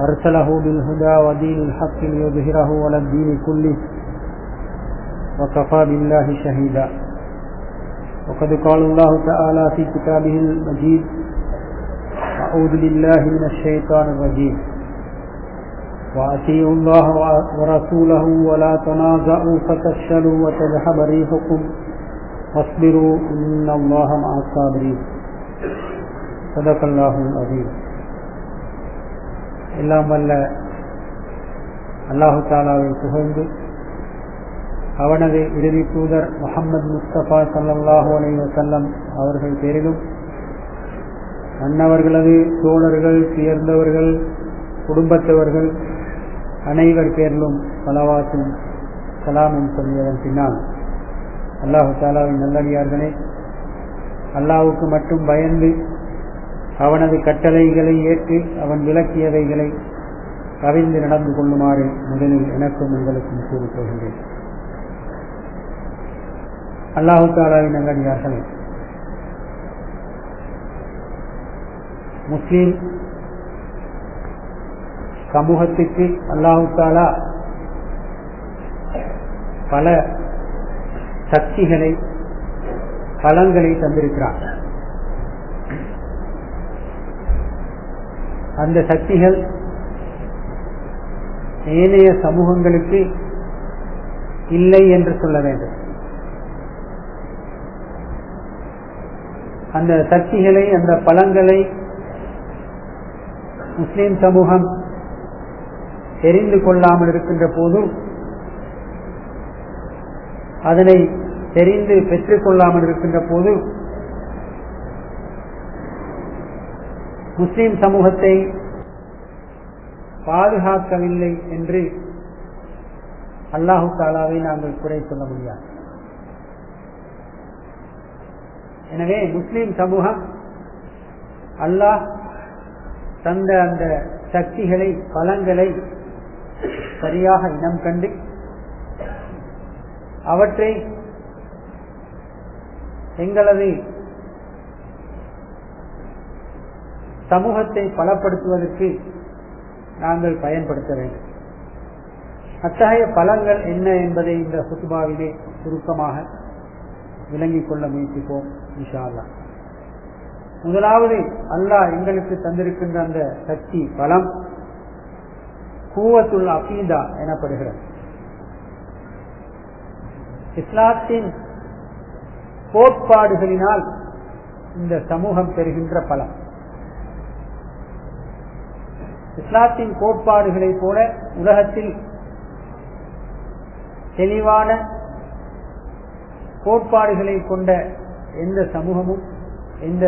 أرسله بالهدى ودين الحق ليظهره على الدين كله وكفى بالله شهيدا. وقد قال الله تعالى في كتابه المجيد أعوذ بالله من الشيطان الرجيم. وأطيعوا الله ورسوله ولا تنازعوا فتفشلوا وتذهب ريحكم واصبروا إن الله مع الصابرين. صدق الله العظيم. எல்லாம் வல்ல அல்லாஹு தாலாவை புகழ்ந்து அவனது இறுதி தூதர் முகமது முஸ்தபா சல்லாஹூ அலி வசல்லம் அவர்கள் பேரிலும் அன்னவர்களது தோழர்கள் சேர்ந்தவர்கள் குடும்பத்தவர்கள் அனைவர் பேரிலும் பலவாசும் சலாமும் சொல்வதன் பின்னால் அல்லாஹு தாலாவின் நல்லடியார்களே அல்லாவுக்கு மட்டும் பயந்து அவனது கட்டளைகளை ஏற்று அவன் விளக்கியவைகளை கவிழ்ந்து நடந்து கொள்ளுமாறு முதலில் எனக்கும் உங்களுக்கும் கூறிக் போகின்றேன் அல்லாஹு தாலாவின் நல்லடியார்களே முஸ்லீம் சமூகத்திற்கு அல்லாஹு தாலா பல சக்திகளை பலன்களை தந்திருக்கிறார். அந்த சக்திகள் ஏனைய சமூகங்களுக்கு இல்லை என்று சொல்ல வேண்டும். அந்த சக்திகளை அந்த பழங்களை முஸ்லிம் சமூகம் தெரிந்து கொள்ளாமல் இருக்கின்ற போதும் அதனை தெரிந்து பெற்றுக்கொள்ளாமல் இருக்கின்ற போதும் முஸ்லிம் சமூகத்தை பாதுகாக்கவில்லை என்று அல்லாஹு தாலாவை நாங்கள் குறை சொல்ல முடியாது. எனவே முஸ்லிம் சமூகம் அல்லாஹ் தந்த அந்த சக்திகளை பலங்களை சரியாக இனம் கண்டு அவற்றை எங்களது சமூகத்தை பலப்படுத்துவதற்கு நாங்கள் பயன்படுத்த வேண்டும். அத்தகைய பலங்கள் என்ன என்பதை இந்த சுத்துபாவிலே சுருக்கமாக விளங்கிக் கொள்ள முயற்சிப்போம் இஷால்லா முதலாவது அல்லாஹ் எங்களுக்கு தந்திருக்கின்ற அந்த சக்தி பலம் கூவத்துள் அபீதா எனப்படுகிறது. இஸ்லாத்தின் கோட்பாடுகளினால் இந்த சமூகம் பெறுகின்ற பலம். இஸ்லாத்தின் கோட்பாடுகளை போல உலகத்தில் தெளிவான கோட்பாடுகளை கொண்ட எந்த சமூகமும் எந்த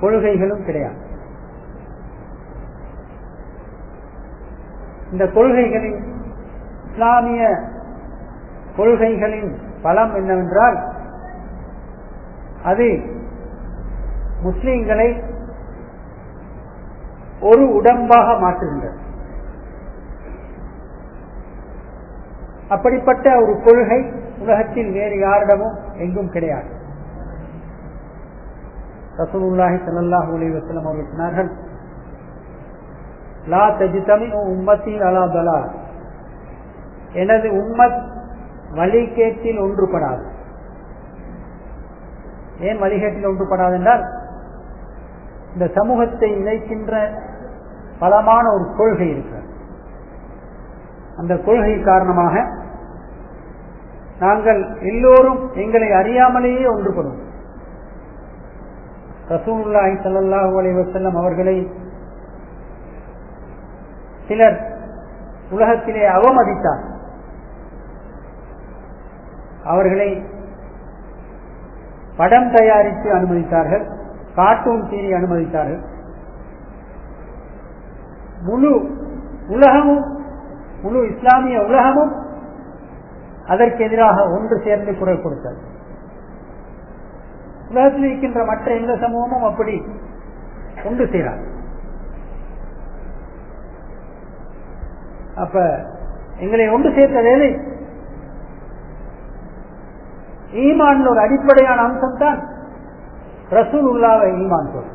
கொள்கைகளும் கிடையாது. இந்த கொள்கைகளின் இஸ்லாமிய கொள்கைகளின் பலம் என்னவென்றால் அது முஸ்லிம்களை ஒரு உடம்பாக மாற்றுகின்றது. அப்படிப்பட்ட ஒரு கொள்கை உலகத்தில் வேறு யாரிடமும் எங்கும் கிடையாது. ரசூலுல்லாஹி ஸல்லல்லாஹு அலைஹி வசலம் அவர்கள் சொன்னார்கள் லா தஜிதமி உம்மத்தின் அலா தலா எனது உம்மத் வழிகேட்டில் ஒன்றுபடாது. ஏன் வழிகேட்டில் ஒன்றுபடாது என்றால் இந்த சமூகத்தை இணைக்கின்ற பலமான ஒரு கொள்கை இருக்கிறது. அந்த கொள்கை காரணமாக நாங்கள் எல்லோரும் எங்களை அறியாமலேயே ஒன்றுபடும் ரசூலுல்லாஹி ஸல்லல்லாஹு அலைவசல்லம் அவர்களை சிலர் உலகத்திலே அவமதித்தார். அவர்களை படம் தயாரித்து அனுமதித்தார்கள் கார்ட்டூன் சீரி அனுமதித்தார்கள். முழு உலகமும் முழு இஸ்லாமிய உலகமும் அதற்கு எதிராக ஒன்று சேர்ந்து குரல் கொடுத்தது. உலகத்தில் இருக்கின்ற மற்ற எந்த சமூகமும் அப்படி ஒன்று செய்கிறார் அப்ப எங்களை ஒன்று சேர்த்த வேலை ஈமான் ஒரு அடிப்படையான அம்சம் தான் ரசூல் உள்ளாவை ஈமான் சொல்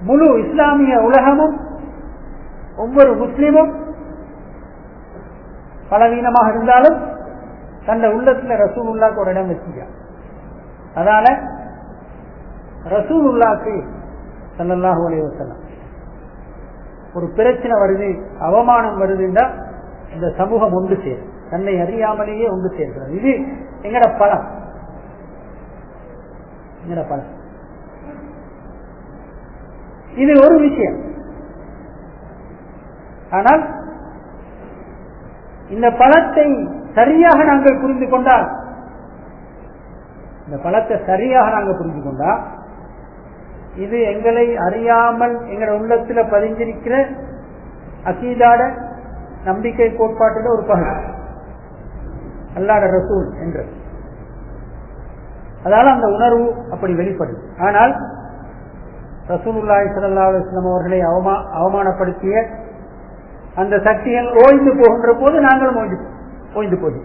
முழு இஸ்லாமிய உலகமும் ஒவ்வொரு முஸ்லீமும் பலவீனமாக இருந்தாலும் தந்த உள்ளத்துல ரசூலுல்லாக்கு ஒரு இடம் வச்சுக்க. அதனால ரசூலுல்லாக்கு உல்லாக்கு சல்லல்லாஹு ஒரு பிரச்சனை வருது அவமானம் வருதுன்னா இந்த சமூகம் ஒன்று சேரும். தன்னை அறியாமலேயே ஒன்று சேர்க்கிறது. இது எங்கட பலம். எங்கட பலம். இது ஒரு விஷயம். ஆனால் இந்த பழத்தை சரியாக நாங்கள் புரிந்து கொண்டால் இந்த பழத்தை சரியாக நாங்கள் புரிந்து கொண்டால் இது எங்களை அறியாமல் எங்களோட உள்ளத்துல பதிஞ்சிருக்கிற அசீதாட நம்பிக்கை கோட்பாட்டில் ஒரு பகுதி அல்லாட ரசூல் என்று. அதனால அந்த உணர்வு அப்படி வெளிப்படுது. ஆனால் ரசூலுல்லாய் சல்லா அலுவலம் அவர்களை அவமா அவமானப்படுத்திய அந்த சக்திகள் ஓய்ந்து போகின்ற போது நாங்களும் ஓய்ந்து ஓய்ந்து போய்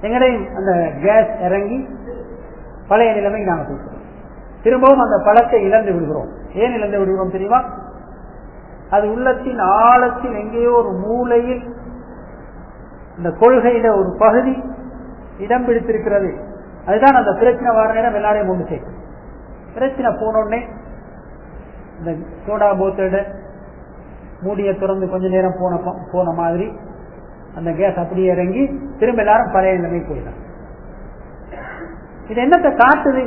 எங்களையும் அந்த கேஸ் இறங்கி பழைய நிலைமைக்கு நாங்கள் போய்க்கிறோம் திரும்பவும் அந்த பழத்தை இழந்து விடுகிறோம். ஏன் இழந்து விடுகிறோம் தெரியுமா? அது உள்ளத்தின் ஆழத்தில் எங்கேயோ ஒரு மூலையில் இந்த கொள்கையில ஒரு பகுதி இடம் பிடித்திருக்கிறது. அதுதான் அந்த பிரச்சனை வர நேரம் எல்லாரையும் ஒன்று சேர்க்கும். பிரச்சனை போனோடனே இந்த சோடா போத்தோட மூடிய திறந்து கொஞ்ச நேரம் போன போன மாதிரி அந்த கேஸ் அப்படியே இறங்கி திரும்ப எல்லாரும் பழைய நிலைமை போயிடும் இது என்னத்தை காட்டுது?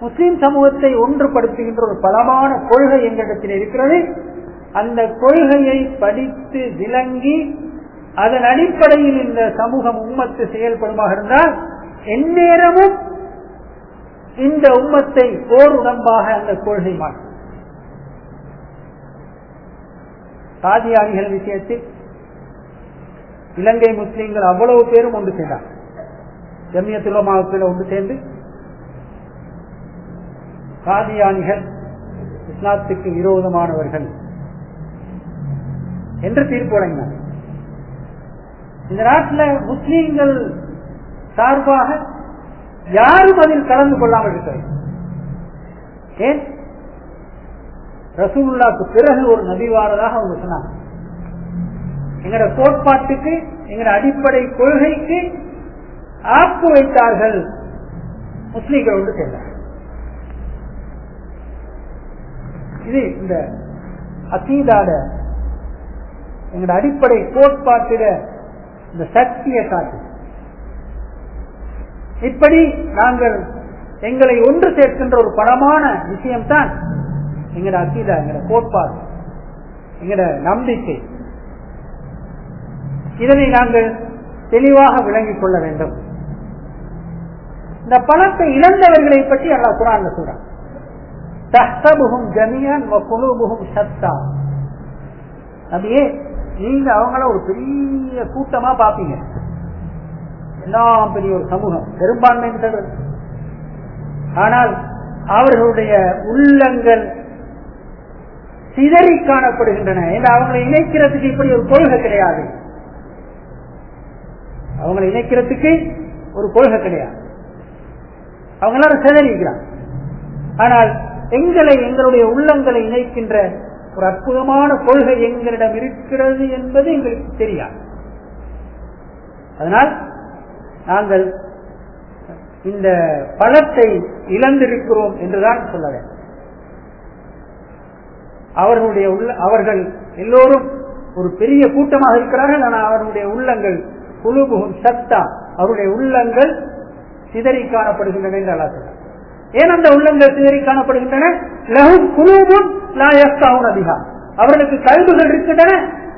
முஸ்லிம் சமூகத்தை ஒன்றுபடுத்துகின்ற ஒரு பலமான கொள்கை எங்களிடத்தில் இருக்கிறது. அந்த கொள்கையை படித்து விளங்கி அதன் அடிப்படையில் இந்த சமூகம் உம்மத்து செயல்படுமாக இருந்தால் எந்நேரமும் இந்த உம்மத்தை ஓர் உடம்பாக அந்த கொள்கை மாற்றும். காதியானிகள் விஷயத்தில் இலங்கை முஸ்லீம்கள் அவ்வளவு பேரும் ஒன்று சேர்ந்தார் ஜமியத்துலமாவுக்குள்ள ஒன்று சேர்ந்து சாதியானிகள் இஸ்லாத்துக்கு விரோதமானவர்கள் என்று தீர்ப்பு வழங்கினார். இந்த நாட்டில் முஸ்லீம்கள் சார்பாக யாரும் அதில் கலந்து கொள்ளாமல் இருக்கிறது ஏன்? ரசூலுல்லாக்கு பிறகு ஒரு நபிவாரதாக அவங்க சொன்னாங்க. எங்கட கோட்பாட்டுக்கு எங்கட அடிப்படை கொள்கைக்கு ஆப்பு வைத்தார்கள். முஸ்லீம்கள் ஒன்று சேர்ந்தார் இது இந்த அசீதாட எங்களோட அடிப்படை கோட்பாட்டில இந்த சக்தியை காட்டு இப்படி நாங்கள் எங்களை ஒன்று சேர்க்கின்ற ஒரு பலமான விஷயம்தான் எங்கட அக்கீதா எங்கட கோட்பாடு எங்கட நம்பிக்கை. இதனை நாங்கள் தெளிவாக விளங்கிக் கொள்ள வேண்டும். இந்த பணத்தை இழந்தவர்களை பற்றி அல்லா குரான் சொல்றான். தஹ்தபுகும் ஜமியன் குழுபுகும் சத்தா அப்படியே நீங்க அவங்கள ஒரு பெரிய கூட்டமா பாப்பீங்க. எல்லாம் பெரிய ஒரு சமூகம். பெரும்பான்மை ஆனால் அவர்களுடைய உள்ளங்கள் சிதறி காணப்படுகின்றன. அவங்களை இணைக்கிறதுக்கு இப்படி ஒரு கொள்கை கிடையாது. அவங்களை இணைக்கிறதுக்கு ஒரு கொள்கை கிடையாது. அவங்க எல்லாரும் சிதறிக்கிறாங்க ஆனால் எங்களை எங்களுடைய உள்ளங்களை இணைக்கின்ற ஒரு அற்புதமான கொள்கை எங்களிடம் இருக்கிறது என்பது எங்களுக்கு தெரியாது. அதனால் நாங்கள் இந்த பழத்தை இழந்திருக்கிறோம் என்றுதான் சொல்ல வேண்டும். அவர்களுடைய உள்ள அவர்கள் எல்லோரும் ஒரு பெரிய கூட்டமாக இருக்கிறார்கள் ஆனால் அவர்களுடைய உள்ளங்கள் குழுபுகும் சத்தா அவருடைய உள்ளங்கள் சிதறி காணப்படுகின்றன என்று அல்லா ஏன் அந்த உள்ளங்கள் சிதறி காணப்படுகின்றன? லகும் குழுவும் லாயஸ்தாவும் அதிகா. அவர்களுக்கு கல்விகள் இருக்கின்றன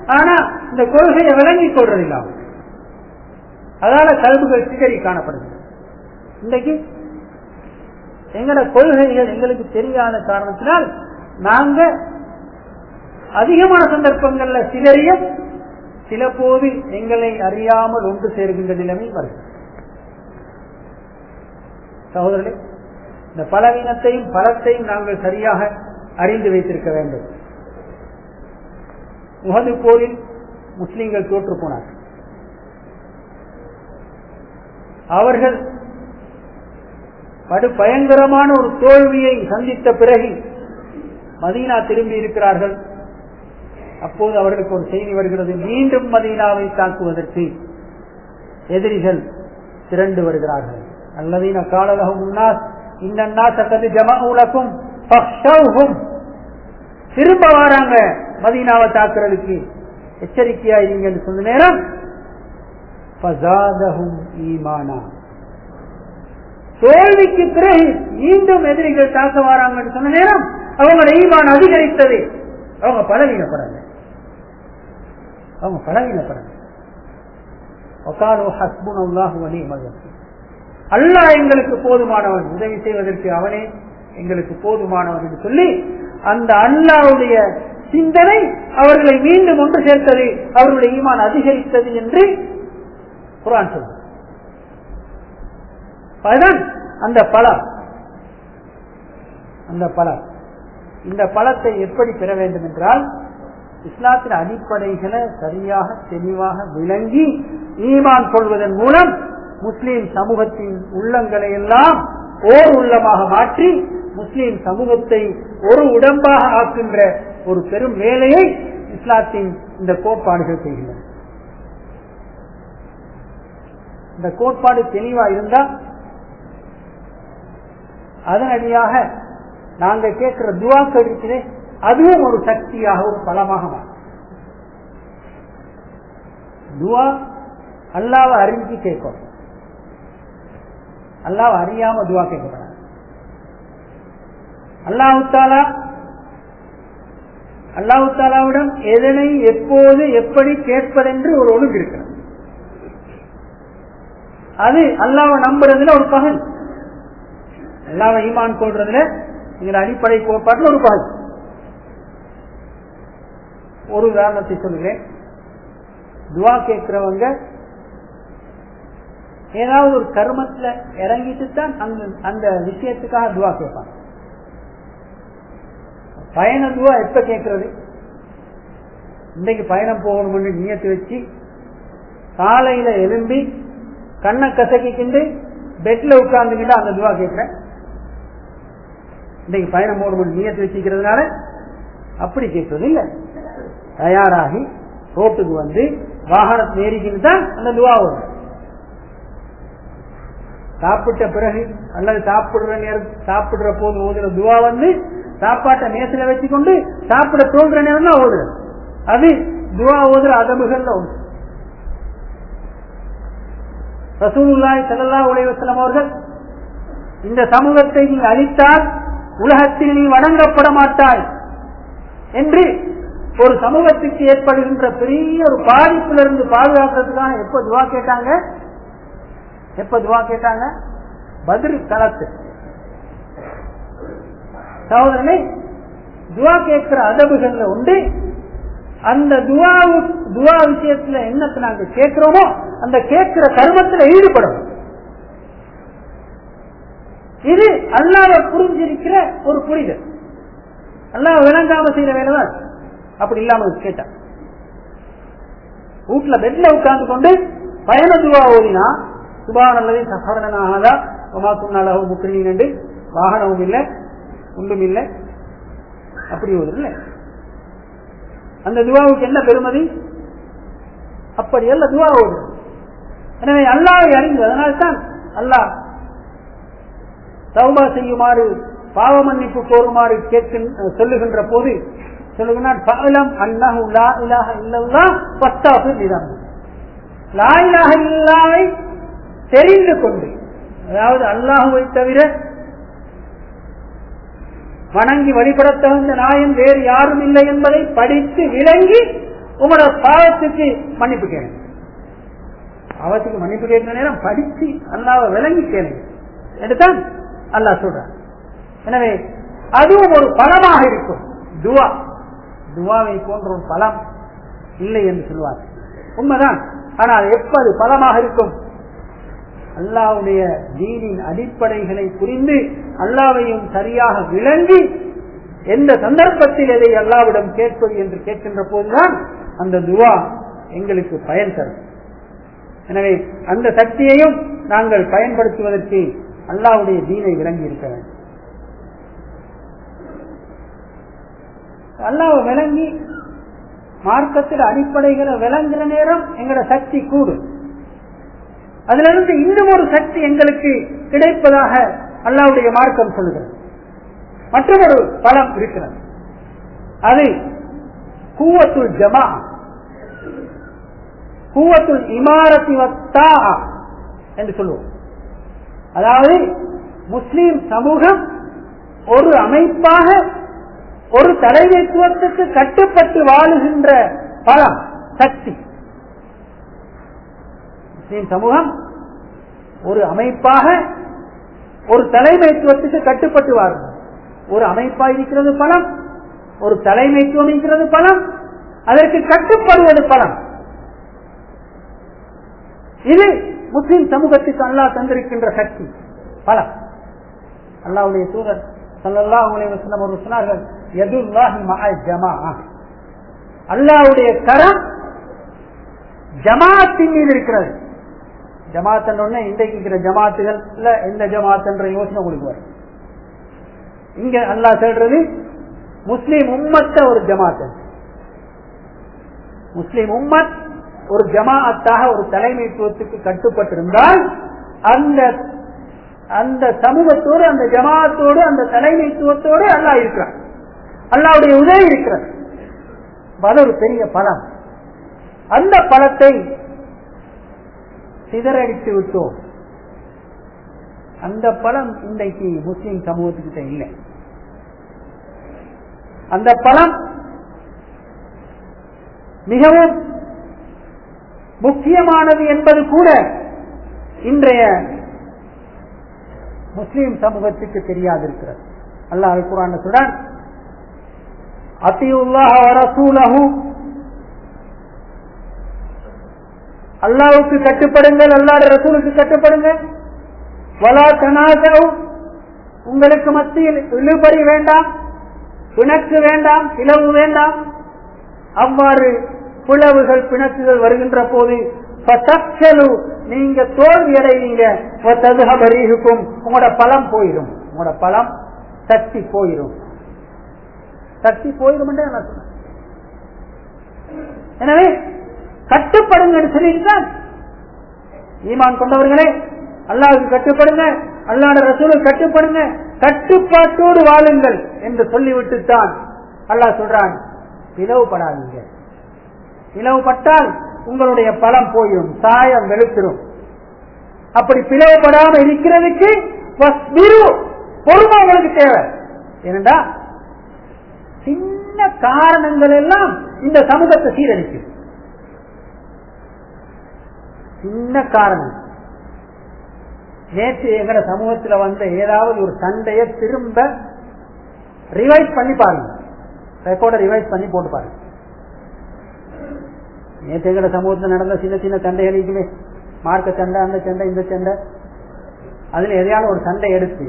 ஆனா இந்த கொள்கையை விளங்கிக் கொள்றதில்லை. அதனால கல்விகள் சிதறி காணப்படுது இன்றைக்கு எங்களோட கொள்கைகள் எங்களுக்கு தெரியாத காரணத்தினால் நாங்க அதிகமான சந்தர்ப்பங்கள்ல சிலரிய சில போது எங்களை அறியாமல் ஒன்று சேர்கின்ற நிலைமை வரும் சகோதரர்களே இந்த பலவீனத்தையும் பலத்தையும் நாங்கள் சரியாக அறிந்து வைத்திருக்க வேண்டும். முகது போரில் முஸ்லீம்கள் தோற்று போனார்கள். அவர்கள் படு பயங்கரமான ஒரு தோல்வியை சந்தித்த பிறகு மதீனா திரும்பி இருக்கிறார்கள். அப்போது அவர்களுக்கு ஒரு செய்தி வருகிறது. மீண்டும் மதீனாவை தாக்குவதற்கு எதிரிகள் திரண்டு வருகிறார்கள். அல்லதீன காலலகம் உன்னாஸ் இந்த சக்கது உலகும் திரும்ப வராங்க மதீனாவை தாக்குறதுக்கு. எச்சரிக்கையா இருங்கன்னு சொன்ன நேரம் ஈமானா. தோல்விக்கு பிறகு மீண்டும் எதிரிகள் தாக்க வராங்கன்னு சொன்ன நேரம் அவங்களோட ஈமான் அதிகரித்தது. அவங்க பலவீனப்படல அவங்க பலவீனப்படல அல்லாஹ் எங்களுக்கு போதுமானவன். உதவி செய்வதற்கு அவனே எங்களுக்கு போதுமானவன் என்று சொல்லி அந்த அல்லாவுடைய சிந்தனை அவர்களை மீண்டும் ஒன்று சேர்த்தது. அவர்களுடைய ஈமான் அதிகரித்தது என்று குரான் சொல்றது. அதுதான் அந்த பழம் அந்த பழம் இந்த பழத்தை எப்படி பெற வேண்டும் என்றால் இஸ்லாத்தின் அடிப்படைகளை சரியாக தெளிவாக விளங்கி ஈமான் கொள்வதன் மூலம் முஸ்லீம் சமூகத்தின் உள்ளங்களை எல்லாம் ஓர் உள்ளமாக மாற்றி முஸ்லீம் சமூகத்தை ஒரு உடம்பாக ஆக்கின்ற ஒரு பெரும் வேலையை இஸ்லாத்தின் இந்த கோட்பாடுகள் செய்கின்றன. இந்த கோட்பாடு தெளிவா இருந்தா அதனடியாக நாங்க கேட்கிற துவாக்கள் இருக்கிறே அதுவும் ஒரு சக்தியாக ஒரு பலமாக மாறும். துவா அல்லாவை அறிஞ்சு கேட்கும். அல்லாவை அறியாம துவா கேட்கப்படாது அல்லாஹுத்தாலா அல்லாஹுத்தாலாவிடம் எதனை எப்போது எப்படி கேட்பதென்று ஒரு ஒழுங்கு இருக்கிறார் அது அல்லாவை நம்புறதுல ஒரு பகல். அல்லாவை ஈமான் கொள்றதுல எங்க அடிப்படை கோட்பாட்டில் ஒரு பகல். ஒரு உதாரணத்தை சொல்லுகிறேன். துவா கேட்கிறவங்க ஏதாவது ஒரு கர்மத்துல இறங்கிட்டு தான் அந்த அந்த விஷயத்துக்காக துவா கேட்பாங்க. பயண துவா எப்ப கேட்கறது? இன்றைக்கு பயணம் போகணும்னு நியத்து வச்சு காலையில எழும்பி கண்ணை கசக்கிக்கிண்டு பெட்ல உட்கார்ந்துக்கிட்டு அந்த துவா கேட்கிறேன். இன்னைக்கு பயணம் மணி நீயத்து வச்சுக்கிறதுனால அப்படி கேட்பது இல்லை. தயாராகி ரோட்டுக்கு வந்து வாகனத்தை ஏறிக்கிட்டு தான் அந்த துவா வரும். சாப்பிட்ட பிறகு அல்லது சாப்பிடுற நேரம் சாப்பிடுற போது ஓதுற துவா வந்து சாப்பாட்டை நேரத்தில் வச்சுக்கொண்டு சாப்பிட தோன்ற நேரம் தான் ஓதுறது. அது துவா ஓதுற அதமுகள்ல ஒன்று ரசூலுல்லாய் செல்லல்லா உலகம் அவர்கள் இந்த சமூகத்தை நீ அழித்தால் உலகத்தில் நீ வணங்கப்பட மாட்டாய் என்று ஒரு சமூகத்துக்கு ஏற்படுகின்ற பெரிய ஒரு பாதிப்பிலிருந்து பாதுகாக்கிறதுக்காக எப்ப துவா கேட்டாங்க? எப்ப துவா கேட்டாங்க? பதில் தளத்து சகோதரனை துவா கேட்கிற அதபுகள்ல உண்டு. அந்த துவா துவா விஷயத்துல என்னத்தை நாங்க கேட்கிறோமோ அந்த கேட்கிற கர்மத்தில் ஈடுபடணும் இது அல்லாத புரிஞ்சிருக்கிற ஒரு புரிதல். அல்லாஹ் விளங்காம செய்யற வேலைதான் அப்படி இல்லாம கேட்டான் வீட்டுல பெட்ல உட்கார்ந்து கொண்டு பயண துவா ஓதினா சுபான் அல்லது சகரணனாகதா ஒமாக்குன்னாலோ முக்கிரின் என்று வாகனமும் இல்லை ஒன்றும் இல்லை. அப்படி ஒரு இல்லை. அந்த துவாவுக்கு என்ன பெருமதி? அப்படி அல்ல துவா ஓடுது எனவே அல்லாவை அறிந்து அதனால்தான் அல்லாஹ் சௌபா செய்யுமாறு பாவ மன்னிப்பு கோருமாறு கேட்கின்ற சொல்லுகின்ற போது சொல்லுகிறான் பகலம் அல்லாஹு லா இலாஹ இல்லல்லா பத்தாப்பு நிதம். லா இலாஹ இல்லாவை தெரிந்து கொண்டு அதாவது அல்லாஹுவை தவிர வணங்கி வழிபட தகுந்த நாயன் வேறு யாரும் இல்லை என்பதை படித்து விளங்கி உங்களோட பாவத்துக்கு மன்னிப்பு கேளுங்க அவசியம் மன்னிப்பு கேட்கிற நேரம் படித்து அல்லாவை விளங்கி கேளுங்க எடுத்தான். அல்லாஹ் சொல்றான். எனவே அதுவும் ஒரு பலமாக இருக்கும். துவா. துவாவை போன்ற ஒரு பலம் இல்லை என்று சொல்வார் உண்மைதான். ஆனால் எப்போது பலமாக இருக்கும்? அல்லாவுடைய தீனின் அடிப்படைகளை புரிந்து அல்லாவையும் சரியாக விளங்கி எந்த சந்தர்ப்பத்தில் எதை அல்லாவிடம் கேட்பது என்று கேட்கின்ற போதுதான் அந்த துவா எங்களுக்கு பயன் தரும். எனவே அந்த சக்தியையும் நாங்கள் பயன்படுத்துவதற்கு அல்லாவுடைய தீனை விளங்கி இருக்க வேண்டும் அல்லாவை விளங்கி மார்க்கத்தில் அடிப்படைகளை விளங்குற நேரம் எங்களோட சக்தி கூடும். அதுல இருந்து இன்னும் ஒரு சக்தி எங்களுக்கு கிடைப்பதாக அல்லாவுடைய மார்க்கம் சொல்லுகிறது மற்றொரு பலம் இருக்கிறது. அது கூவத்துள் ஜமா கூவத்துள் இமாரத்தி வத்தா என்று சொல்லுவோம். அதாவது முஸ்லீம் சமூகம் ஒரு அமைப்பாக ஒரு தலைமைத்துவத்துக்கு கட்டுப்பட்டு வாழுகின்ற பலம் சக்தி. முஸ்லீம் சமூகம் ஒரு அமைப்பாக ஒரு தலைமைத்துவத்துக்கு கட்டுப்பட்டு வாழும். ஒரு அமைப்பா இருக்கிறது பலம் ஒரு தலைமைத்துவம் இருக்கிறது பலம் அதற்கு கட்டுப்படுவது பலம். இது முஸ்லிம் சமூகத்துக்கு அல்லாஹ் தந்திருக்கின்ற சக்தி. பல. அல்லாவுடைய தூதர் சல்லல்லாஹு அலைஹி வஸல்லம் சொன்னார்கள் அல்லாவுடைய மஅ ஜமாஅ. கரம் ஜமாஅத்தின் மீது இருக்கிறது. ஜமாத் உடனே இன்றைக்கு இருக்கிற ஜமாத்துகள்ல எந்த ஜமாத்துன்ற யோசனை உங்களுக்கு வரும். இங்க அல்லாஹ் சொல்றது முஸ்லீம் உம்மத்த ஒரு ஜமாத்தன் முஸ்லீம் உம்மத் ஒரு ஜமாஅத்தாக ஒரு தலைமைத்துவத்துக்கு கட்டுப்பட்டிருந்தால் அந்த அந்த சமூகத்தோடு அந்த ஜமாத்தோடு அந்த தலைமைத்துவத்தோடு அல்லாஹ் இருக்கிறார் அல்லாவுடைய உதவி இருக்கிறது. அது ஒரு பெரிய பலம். அந்த பலத்தை சிதறடித்து விட்டோம். அந்த பலம் இன்றைக்கு முஸ்லிம் சமூகத்துக்கிட்ட இல்லை. அந்த பலம் மிகவும் முக்கியமானது என்பது கூட இன்றைய முஸ்லீம் சமூகத்துக்கு தெரியாது இருக்கிறது அல்லாஹ் குரான் சொல்றான் அல்லாவுக்கு கட்டுப்படுங்கள் அல்லாட ரசூலுக்கு கட்டுப்படுங்கள். வலா தனாசவு உங்களுக்கு மத்தியில் இழுபறி வேண்டாம் பிணக்கு வேண்டாம் இளவு வேண்டாம். அவ்வாறு பிளவுகள் பிணக்குகள் வருகின்ற போது நீங்க தோல்வி அடைவீங்க உங்களோட பலம் போயிடும் உங்களோட பலம் சக்தி போயிடும் சக்தி போயிடும் எனவே கட்டுப்படுங்க ஈமான் கொண்டவர்களே அல்லாவுக்கு கட்டுப்படுங்க அல்லாட ரசூலுக்கு கட்டுப்படுங்க கட்டுப்பாட்டோடு வாழுங்கள் என்று சொல்லிவிட்டு தான் அல்லாஹ் சொல்றான். பிளவுபடாதீங்க. பிளவுபட்டால் உங்களுடைய பலம் போயிடும் சாயம் வெளுத்திடும் அப்படி பிளவுபடாம இருக்கிறதுக்கு பொறுமை உங்களுக்கு தேவை. ஏனண்டா சின்ன காரணங்கள் எல்லாம் இந்த சமூகத்தை சீரழிக்கும். சின்ன காரணம். நேற்று எங்கட சமூகத்துல வந்த ஏதாவது ஒரு சண்டைய திரும்ப ரிவைஸ் பண்ணி பாருங்க. ரெக்கார்டை ரிவைஸ் பண்ணி போட்டு பாருங்க. நேற்று எங்கட சமூகத்தில் நடந்த சின்ன சின்ன சண்டைகள் இருக்குமே மார்க்க சண்டை அந்த சண்டை இந்த சண்டை. அதுல எதையான ஒரு சண்டை எடுத்து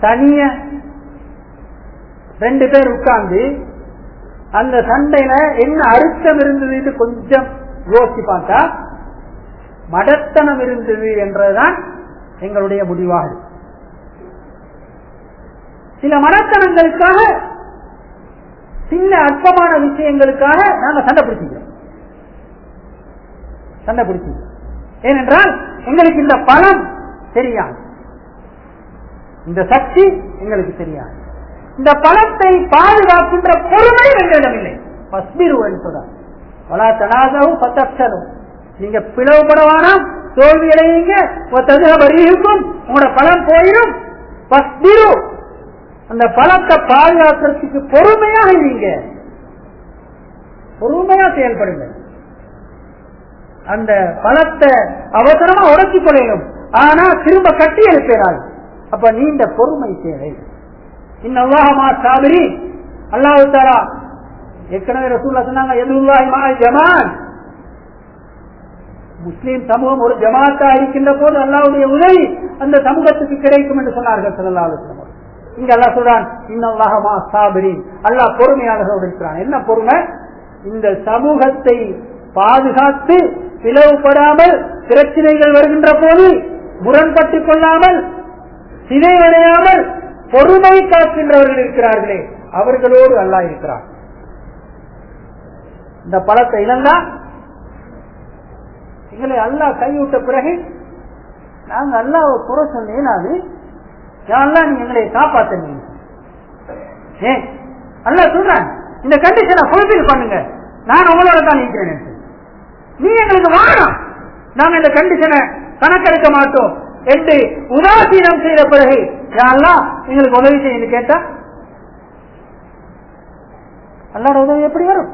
தனிய ரெண்டு பேர் உட்கார்ந்து அந்த சண்டையில என்ன அர்த்தம் இருந்ததுன்னு கொஞ்சம் யோசிச்சு பார்த்தா மடத்தனம் இருந்தது என்றதுதான் எங்களுடைய முடிவாக சில மடத்தனங்களுக்காக சின்ன அற்பமான விஷயங்களுக்காக நாம சண்டை பிடிச்சிக்கிறோம். சண்டை பிடிச்சிக்கிறோம். ஏனென்றால் எங்களுக்கு இந்த பலம் தெரியாது. இந்த சக்தி எங்களுக்கு தெரியாது. இந்த பலத்தை பாதுகாக்கின்ற பொறுமை எங்களிடம் இல்லை. பஸ்மிரு என்பதான் நீங்க பிளவுபடவானாம் தோல்வி அடைவீங்க உங்களோட பலம் போயிடும். அந்த பழத்தை பாதுகாக்கிறதுக்கு பொறுமையாக நீங்க பொறுமையா செயல்படுங்க. அந்த பழத்தை அவசரமா உடச்சி கொள்ளையும் ஆனா திரும்ப கட்டி எழுப்பினால் அப்ப நீண்ட பொறுமை தேவை. இன்னவாகமா சாபிரி அல்லாஹு தாரா ஏற்கனவே ரசூல்லா சொன்னாங்க எதுல்லாஹி ஜமான் முஸ்லீம் சமூகம் ஒரு ஜமாத்தா இருக்கின்ற போது அல்லாவுடைய உதவி அந்த சமூகத்துக்கு கிடைக்கும் என்று சொன்னார்கள் ஸல்லல்லாஹு அலைஹி இங்க அல்லா சொல்றான் இன்னல்லாஹமா சாபிரி அல்லாஹ் பொறுமையாளர்களோடு இருக்கிறான். என்ன பொறுமை? இந்த சமூகத்தை பாதுகாத்து பிளவுபடாமல் பிரச்சனைகள் வருகின்ற போது முரண்பட்டுக் கொள்ளாமல் சிதைவடையாமல் பொறுமை காக்கின்றவர்கள் இருக்கிறார்களே அவர்களோடு அல்லாஹ் இருக்கிறார் இந்த பழத்தை இழந்தா எங்களை அல்லாஹ் கைவிட்ட பிறகு நாங்க அல்லாஹ் குறை சொன்னேன் அது. யாரெல்லாம் எங்களை காப்பாத்த ஏ அல்ல சொல்றான் இந்த கண்டிஷனை ஃபுல்பில் பண்ணுங்க. நான் உங்களோட தான் இருக்கிறேன் நீ எங்களுக்கு வாழணும் நாங்க இந்த கண்டிஷனை கணக்கெடுக்க மாட்டோம் என்று உதாசீனம் செய்த பிறகு யாரெல்லாம் எங்களுக்கு உதவி செய்யுன்னு கேட்டா? அல்லாட உதவி எப்படி வரும்?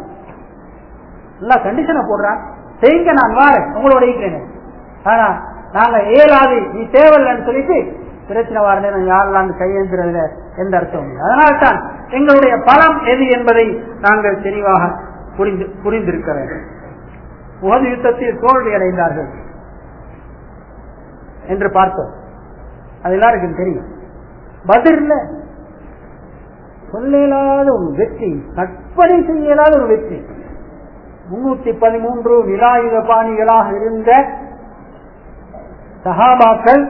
எல்லா கண்டிஷனை போடுறான். செய்யுங்க நான் வாரேன். உங்களோட இருக்கிறேன். ஆனா நாங்க ஏழாவது நீ தேவையில்லைன்னு சொல்லிட்டு பிரச்சனை வார நேரம் யாரெல்லாம் கையெழுந்துறதுல எந்த அர்த்தம் அதனால்தான் அதனால தான் எங்களுடைய பலம் எது என்பதை நாங்கள் தெளிவாக புரிந்து புரிந்திருக்க வேண்டும். உகது யுத்தத்தில் தோல்வி அடைந்தார்கள் என்று பார்த்தோம். அது எல்லாருக்கும் தெரியும். பதில்ல சொல்ல இயலாத ஒரு வெற்றி கற்பனை செய்ய இயலாத ஒரு வெற்றி. முன்னூத்தி பதிமூன்று விலாயுத பாணிகளாக இருந்த சகாபாக்கள்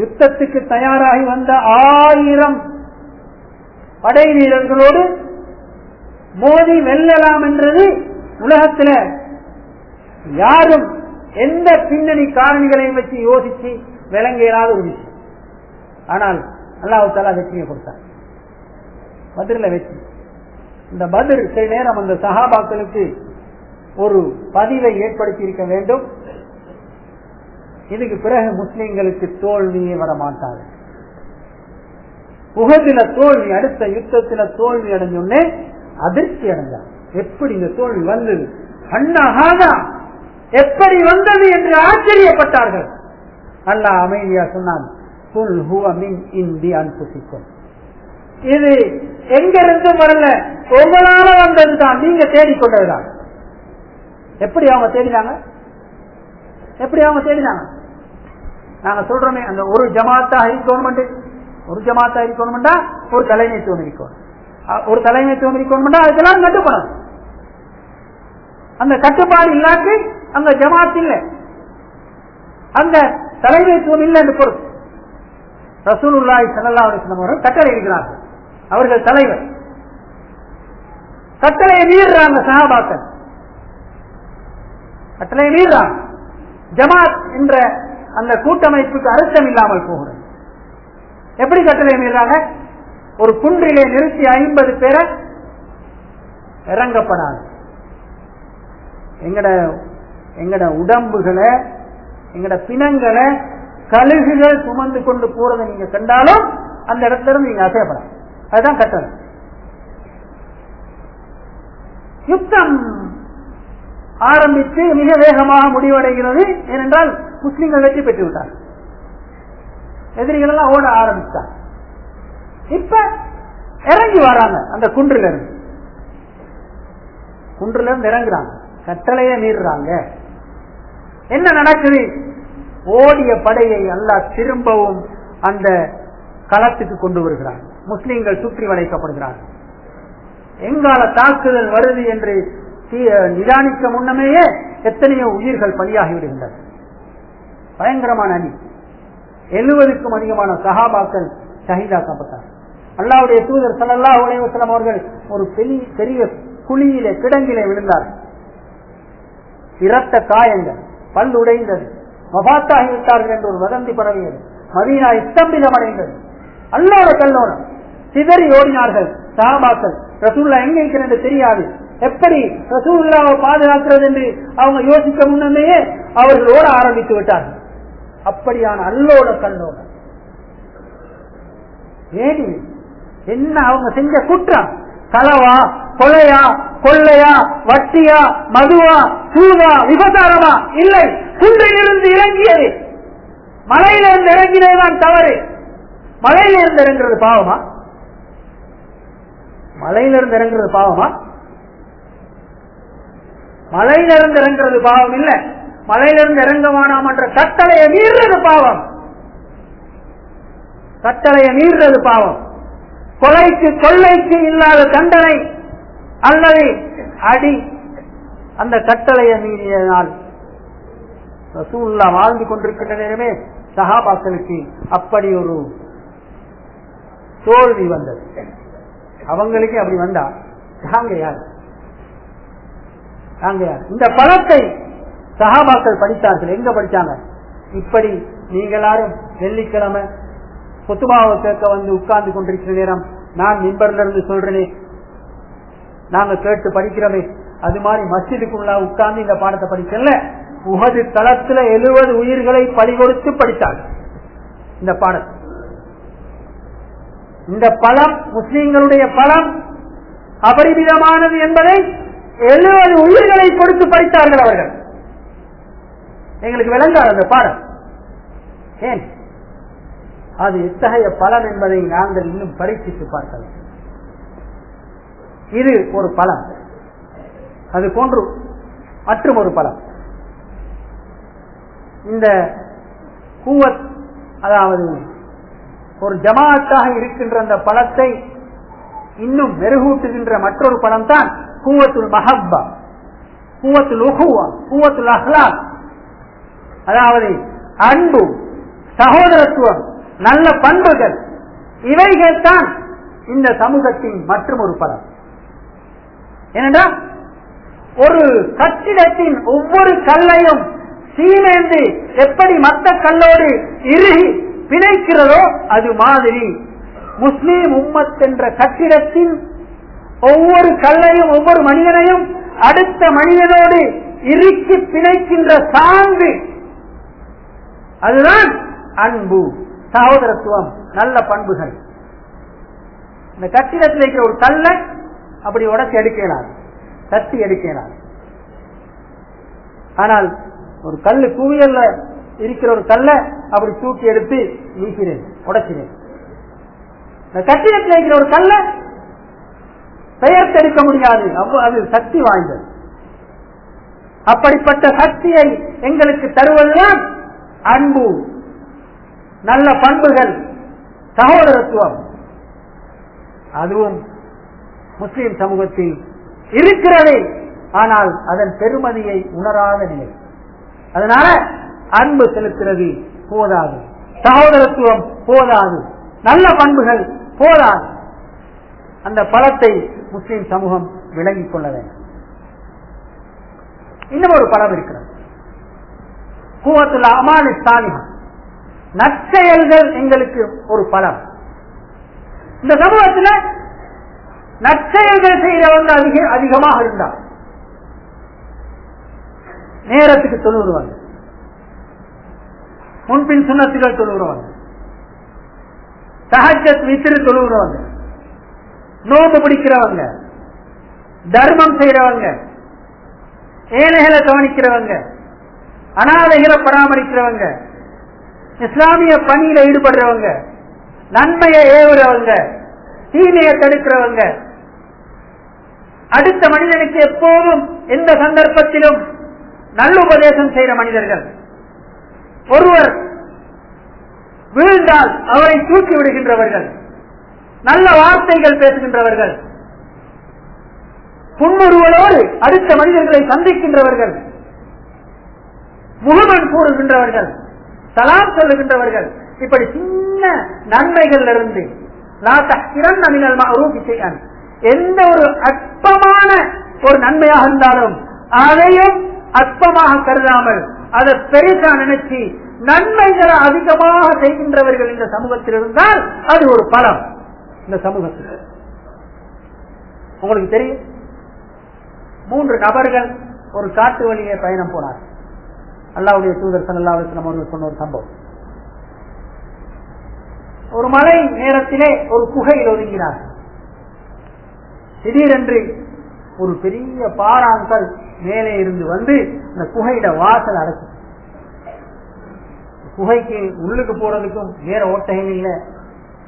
யுத்தத்துக்கு தயாராகி வந்த ஆயிரம் படை வீரர்களோடு மோதி வெல்லலாம் என்றது உலகத்துல யாரும் எந்த பின்னணி காரணிகளையும் வச்சு யோசிச்சு விளங்க இயலாத ஒரு விஷயம். ஆனால் அல்லாஹு வெற்றியை கொடுத்தார். பதிரில வெற்றி. இந்த பதில் சில நேரம் அந்த சகாபாக்களுக்கு ஒரு பதிவை ஏற்படுத்தி இருக்க வேண்டும். இதுக்கு பிறகு முஸ்லிம்களுக்கு தோல்வியே வர புகதில தோல்வி அடுத்த யுத்தத்தில தோல்வி அடைஞ்சோடனே அதிர்ச்சி அடைஞ்சார். எப்படி இந்த தோல்வி வந்தது? அண்ணாகாதா எப்படி வந்தது என்று ஆச்சரியப்பட்டார்கள். அல்லாஹ் அமைதியா சொன்னான் இது எங்கிருந்து வரல. உங்களால வந்தது தான். நீங்க தேடிக்கொண்டதுதான். எப்படி அவங்க தேடினாங்க? எப்படி அவங்க தேடினாங்க? நாங்க சொல்றோமே அந்த ஒரு ஜமாத்தா இருக்கணும் ஒரு ஜமாத்தா இருக்கணும்டா ஒரு தலைமைத்துவம் இருக்கணும். ஒரு தலைமைத்துவம் இருக்கணும்டா அதுக்கெல்லாம் கட்டுப்படும். அந்த கட்டுப்பாடு இல்லாட்டி அந்த ஜமாத் இல்லை. அந்த தலைமைத்துவம் இல்லை என்று பொருள். ரசூலுல்லாய் சல்லா அலிஸ்லாம் அவர்கள் கட்டளை இருக்கிறார்கள் அவர்கள் தலைவர். கட்டளையை மீறுறாங்க சகாபாக்கள் கட்டளையை மீறுறாங்க. ஜமாத் என்ற அந்த கூட்டமைப்புக்கு அர்த்தம் இல்லாமல் போகிறது. எப்படி கட்டளை மீறாங்க? ஒரு குன்றிலே நிறுத்தி ஐம்பது பேரை இறங்கப்படாது. எங்கட எங்கட உடம்புகளை எங்கட பிணங்களை கழுகுகள் சுமந்து கொண்டு போறதை நீங்க கண்டாலும் அந்த இடத்துல இருந்து நீங்க அசையப்படாது. அதுதான் கட்டளை. யுத்தம் ஆரம்பித்து மிக வேகமாக முடிவடைகிறது. ஏனென்றால் முஸ்லீம்கள் வெற்றி பெற்று விட்டார் எதிரிகள் எல்லாம் ஓட ஆரம்பித்தார் இப்ப இறங்கி வராங்க அந்த குன்றுல இருந்து. குன்றுல இருந்து இறங்குறாங்க. கட்டளைய மீறுறாங்க. என்ன நடக்குது? ஓடிய படையை அல்லாஹ் திரும்பவும் அந்த களத்துக்கு கொண்டு வருகிறார். முஸ்லீம்கள் சுற்றி வளைக்கப்படுகிறார்கள் எங்கால தாக்குதல் வருது என்று நிதானிக்க முன்னமேயே எத்தனையோ உயிர்கள் பலியாகி விடுகின்றன பயங்கரமான அணி. எழுபதுக்கும் அதிகமான சகாபாக்கள் ஷஹீதாக்கப்பட்டார் அல்லாவுடைய தூதர் சல்லல்லாஹு உலகம் அவர்கள் ஒரு பெரிய பெரிய குழியிலே கிடங்கிலே விழுந்தார் இரத்த காயங்கள் பல் உடைந்தது. மபாத்தாகி விட்டார்கள் என்று ஒரு வதந்தி பரவியது. மதீனா இஸ்தம்பிதம் அடைந்தது. அல்லோட கல்லோரம் சிதறி ஓடினார்கள் சகாபாக்கள் ரசூல்லா எங்க இருக்கிறது தெரியாது. எப்படி ரசூல்லாவை பாதுகாக்கிறது என்று அவங்க யோசிக்க முன்னமேயே அவர்கள் ஓட ஆரம்பித்து விட்டார்கள். அப்படியான அல்லோட கல்லோட ஏடி? என்ன அவங்க செஞ்ச குற்றம்? களவா கொலையா கொள்ளையா வட்டியா மதுவா சூதா விபசாரமா இல்லை. குன்றிலிருந்து இறங்கியது. மலையிலிருந்து இறங்கினதுதான் தவறு. மலையிலிருந்து இறங்குறது பாவமா? மலையிலிருந்து இறங்குறது பாவமா? மலையிலிருந்து இறங்குறது பாவம் இல்லை. மலையிலிருந்து இறங்க வேணாம் என்ற கட்டளையை மீறுறது பாவம். கட்டளையை மீறுறது பாவம். கொலைக்கு கொள்ளைக்கு இல்லாத தண்டனை அல்லது அடி. அந்த கட்டளையை மீறியதனால் ரசூல்லா வாழ்ந்து கொண்டிருக்கின்ற நேரமே சஹாபாக்களுக்கு அப்படி ஒரு தோல்வி வந்தது. அவங்களுக்கு அப்படி வந்தா நாங்க யார்? நாங்க யார்? இந்த பழத்தை சஹாபாக்கள் படித்தார்கள். எங்க படிச்சாங்க? இப்படி நீங்க எல்லாரும் வெள்ளிக்கிழமை சொத்துபாவை கேட்க வந்து உட்கார்ந்து கொண்டிருக்கிற நேரம் நான் மின்பர்ல இருந்து சொல்றேனே. நாங்க கேட்டு படிக்கிறோமே. அது மாதிரி மஸ்ஜிதுக்குள்ள உட்கார்ந்து இந்த பாடத்தை படிக்கல. உகது தளத்துல எழுபது உயிர்களை பறி கொடுத்து படித்தார்கள் இந்த பாடத்தை இந்த பலம் முஸ்லிம்களுடைய பலம் அபரிமிதமானது என்பதை எழுபது உயிர்களை கொடுத்து படித்தார்கள் அவர்கள். எங்களுக்கு விளங்காது அந்த பாடம் ஏன்? அது எத்தகைய பலன் என்பதை நாங்கள் இன்னும் பரீட்சித்து பார்க்கலாம். இது ஒரு பலம் அது போன்று மற்றும் ஒரு பலம் இந்த கூவத் அதாவது ஒரு ஜமாத்தாக இருக்கின்ற அந்த பலத்தை இன்னும் மெருகூட்டுகின்ற மற்றொரு பலம் தான் கூவத்துல் மஹப்பா கூவத்துல் உஹுவா கூவத்துல் அஹ்லாக். அதாவது அன்பு சகோதரத்துவம் நல்ல பண்புகள் இவைகள் தான் இந்த சமூகத்தின் மற்றும் ஒரு பலம். ஏனென்றால் ஒரு கட்டிடத்தின் ஒவ்வொரு கல்லையும் சீமேந்து எப்படி மத்த கல்லோடு இறுகி பிணைக்கிறதோ அது மாதிரி முஸ்லீம் உம்மத் என்ற கட்டிடத்தின் ஒவ்வொரு கல்லையும் ஒவ்வொரு மனிதனையும் அடுத்த மனிதனோடு இறுக்கி பிணைக்கின்ற சான்று அதுதான் அன்பு சகோதரத்துவம் நல்ல பண்புகள். இந்த கட்டிடத்தில் இருக்கிற ஒரு கல்ல அப்படி உடச்சி எடுக்கலாம். தட்டி எடுக்கலாம். ஆனால் ஒரு கல்லு குவியல்ல இருக்கிற ஒரு கல்ல அப்படி தூக்கி எடுத்து நீக்கிறேன் உடைச்சினேன் இந்த கட்டிடத்தில் இருக்கிற ஒரு கல்ல பெயர்த்தெடுக்க முடியாது. அது சக்தி வாய்ந்தது. அப்படிப்பட்ட சக்தியை எங்களுக்கு தருவதுதான் அன்பு நல்ல பண்புகள் சகோதரத்துவம். அதுவும் முஸ்லிம் சமூகத்தில் இருக்கிறது. ஆனால் அதன் பெருமதியை உணராத நிலை. அதனால அன்பு செலுத்துறது போதாது. சகோதரத்துவம் போதாது. நல்ல பண்புகள் போதாது. அந்த பலத்தை முஸ்லிம் சமூகம் விளங்கிக் கொள்ள வேண்டும். இன்னும் ஒரு படம் இருக்கிறது. கூவத்துல அமானி சாலிஹா. நற்செயல்கள் எங்களுக்கு ஒரு பலம். இந்த சமூகத்தில் நற்செயல்கள் செய்யறவங்க அதிக அதிகமாக இருந்தார் நேரத்துக்கு தொழுவுருவாங்க முன்பின் சுண்ணத்துகள் தொழுவுருவாங்க சஹஜத் வித்திரு தொழுவுறவங்க நோம்பு பிடிக்கிறவங்க தர்மம் செய்யறவங்க ஏழைகளை கவனிக்கிறவங்க. அனாதைகளை பராமரிக்கிறவங்க இஸ்லாமிய பணியில ஈடுபடுறவங்க நன்மையை ஏவுறவங்க தீமையை தடுக்கிறவங்க அடுத்த மனிதனுக்கு எப்போதும் எந்த சந்தர்ப்பத்திலும் நல்ல உபதேசம் செய்கிற மனிதர்கள். ஒருவர் வீழ்ந்தால் அவரை தூக்கி விடுகின்றவர்கள். நல்ல வார்த்தைகள் பேசுகின்றவர்கள். புன்முறுவலோடு அடுத்த மனிதர்களை சந்திக்கின்றவர்கள். முகமன் கூறுகின்றவர்கள் சலாம் சொல்லுகின்றவர்கள் இப்படி சின்ன நன்மைகள் இருந்து எந்த ஒரு அற்பமான ஒரு நன்மையாக இருந்தாலும் அதையும் அற்பமாக கருதாமல் அதை பெருசா நினைச்சு நன்மைகளை அதிகமாக செய்கின்றவர்கள் இந்த சமூகத்தில் இருந்தால் அது ஒரு பலம். இந்த சமூகத்தில். உங்களுக்கு தெரியும்? மூன்று நபர்கள் ஒரு காட்டு வழியே பயணம் போனார் அல்லாவுடைய தூதர் சல்லா அவர்கள் சொன்ன ஒரு சம்பவம். ஒரு மழை நேரத்திலே ஒரு குகையில் ஒதுங்கினார் திடீரென்று ஒரு பெரிய பாராங்கல் மேலே இருந்து வந்து அந்த குகையில வாசல் அடைச்சு. குகைக்கு உள்ளுக்கு போறதுக்கும் வேற ஓட்டைகள் இல்லை.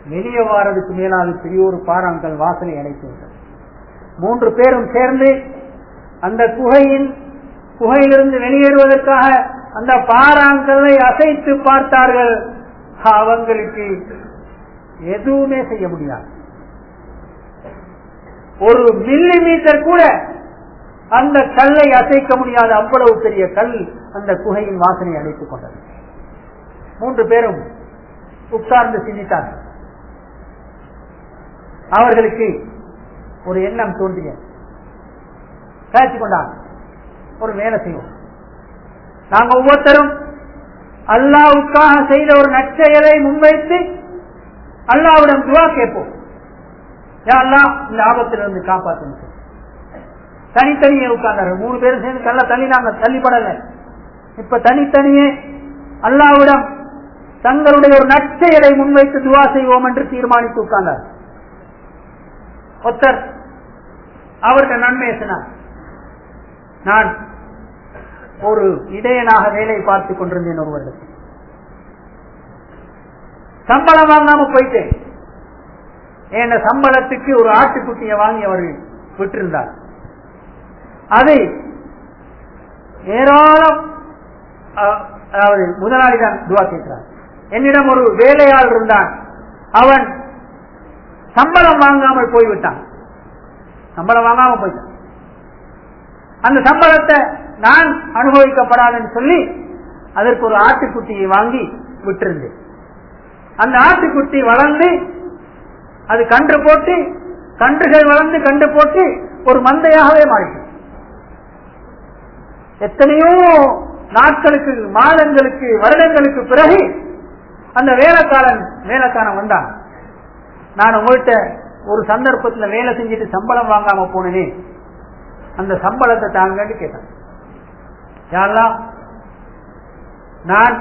வெளியே வாரதுக்கு மேலாது பெரிய ஒரு பாராங்கல் வாசலை அடைத்து மூன்று பேரும் சேர்ந்து அந்த குகையின் குகையிலிருந்து வெளியேறுவதற்காக அந்த பாறாங்கல்லை அசைத்து பார்த்தார்கள். அவங்களுக்கு எதுவுமே செய்ய முடியாது. ஒரு மில்லி மீட்டர் கூட அந்த கல்லை அசைக்க முடியாத. அவ்வளவு பெரிய கல் அந்த குகையின் வாசனை அழைத்துக் கொண்டது. மூன்று பேரும் உட்கார்ந்து சிந்தித்தார்கள். அவர்களுக்கு ஒரு எண்ணம் தோன்றிய பேச்சு கொண்டாங்க ஒரு வேலை செய்வோம். நாங்க ஒவ்வொருத்தரும் அல்லாவுக்காக செய்த ஒரு நற்செயலை முன்வைத்து அல்லாவிடம் துவா கேட்போம். யாரெல்லாம் இந்த ஆபத்திலிருந்து காப்பாற்றணும் தனித்தனியே உட்கார்ந்தாரு மூணு பேரும் சேர்ந்து கல்ல தள்ளி தள்ளினாங்க தள்ளிப்படலை. இப்ப தனித்தனியே அல்லாவிடம் தங்களுடைய ஒரு நற்செயலை முன்வைத்து துவா செய்வோம் என்று தீர்மானித்து உட்கார்ந்தார். ஒத்தர் அவர்கிட்ட நன்மை நான் ஒரு இடையனாக வேலை பார்த்துக் கொண்டிருந்தேன் ஒரு வருடத்தில். சம்பளம் வாங்காம போயிட்டேன். என் சம்பளத்துக்கு ஒரு ஆட்டுக்குட்டியை வாங்கி அவர் விட்டிருந்தார். அதை ஏராளம் அதாவது முதலாளி தான் துவா கேட்கிறார். என்னிடம் ஒரு வேலையாள் இருந்தான். அவன் சம்பளம் வாங்காமல் போய்விட்டான். சம்பளம் வாங்காமல் போயிட்டான். அந்த சம்பளத்தை நான் அனுபவிக்கப்படாதுன்னு சொல்லி அதற்கு ஒரு ஆட்டுக்குட்டியை வாங்கி விட்டிருந்தேன் அந்த ஆட்டுக்குட்டி வளர்ந்து அது கன்று போட்டு கன்றுகள் வளர்ந்து கன்று போட்டு ஒரு மந்தையாகவே மாறிட்டு எத்தனையோ நாட்களுக்கு மாதங்களுக்கு வருடங்களுக்கு பிறகு அந்த வேலைக்காரன் வேலைக்காரன் வந்தான். நான் உங்கள்கிட்ட ஒரு சந்தர்ப்பத்தில் வேலை செஞ்சுட்டு சம்பளம் வாங்காம போனேனே அந்த சம்பளத்தை தாங்கன்னு கேட்டேன். யாரெல்லாம் நான்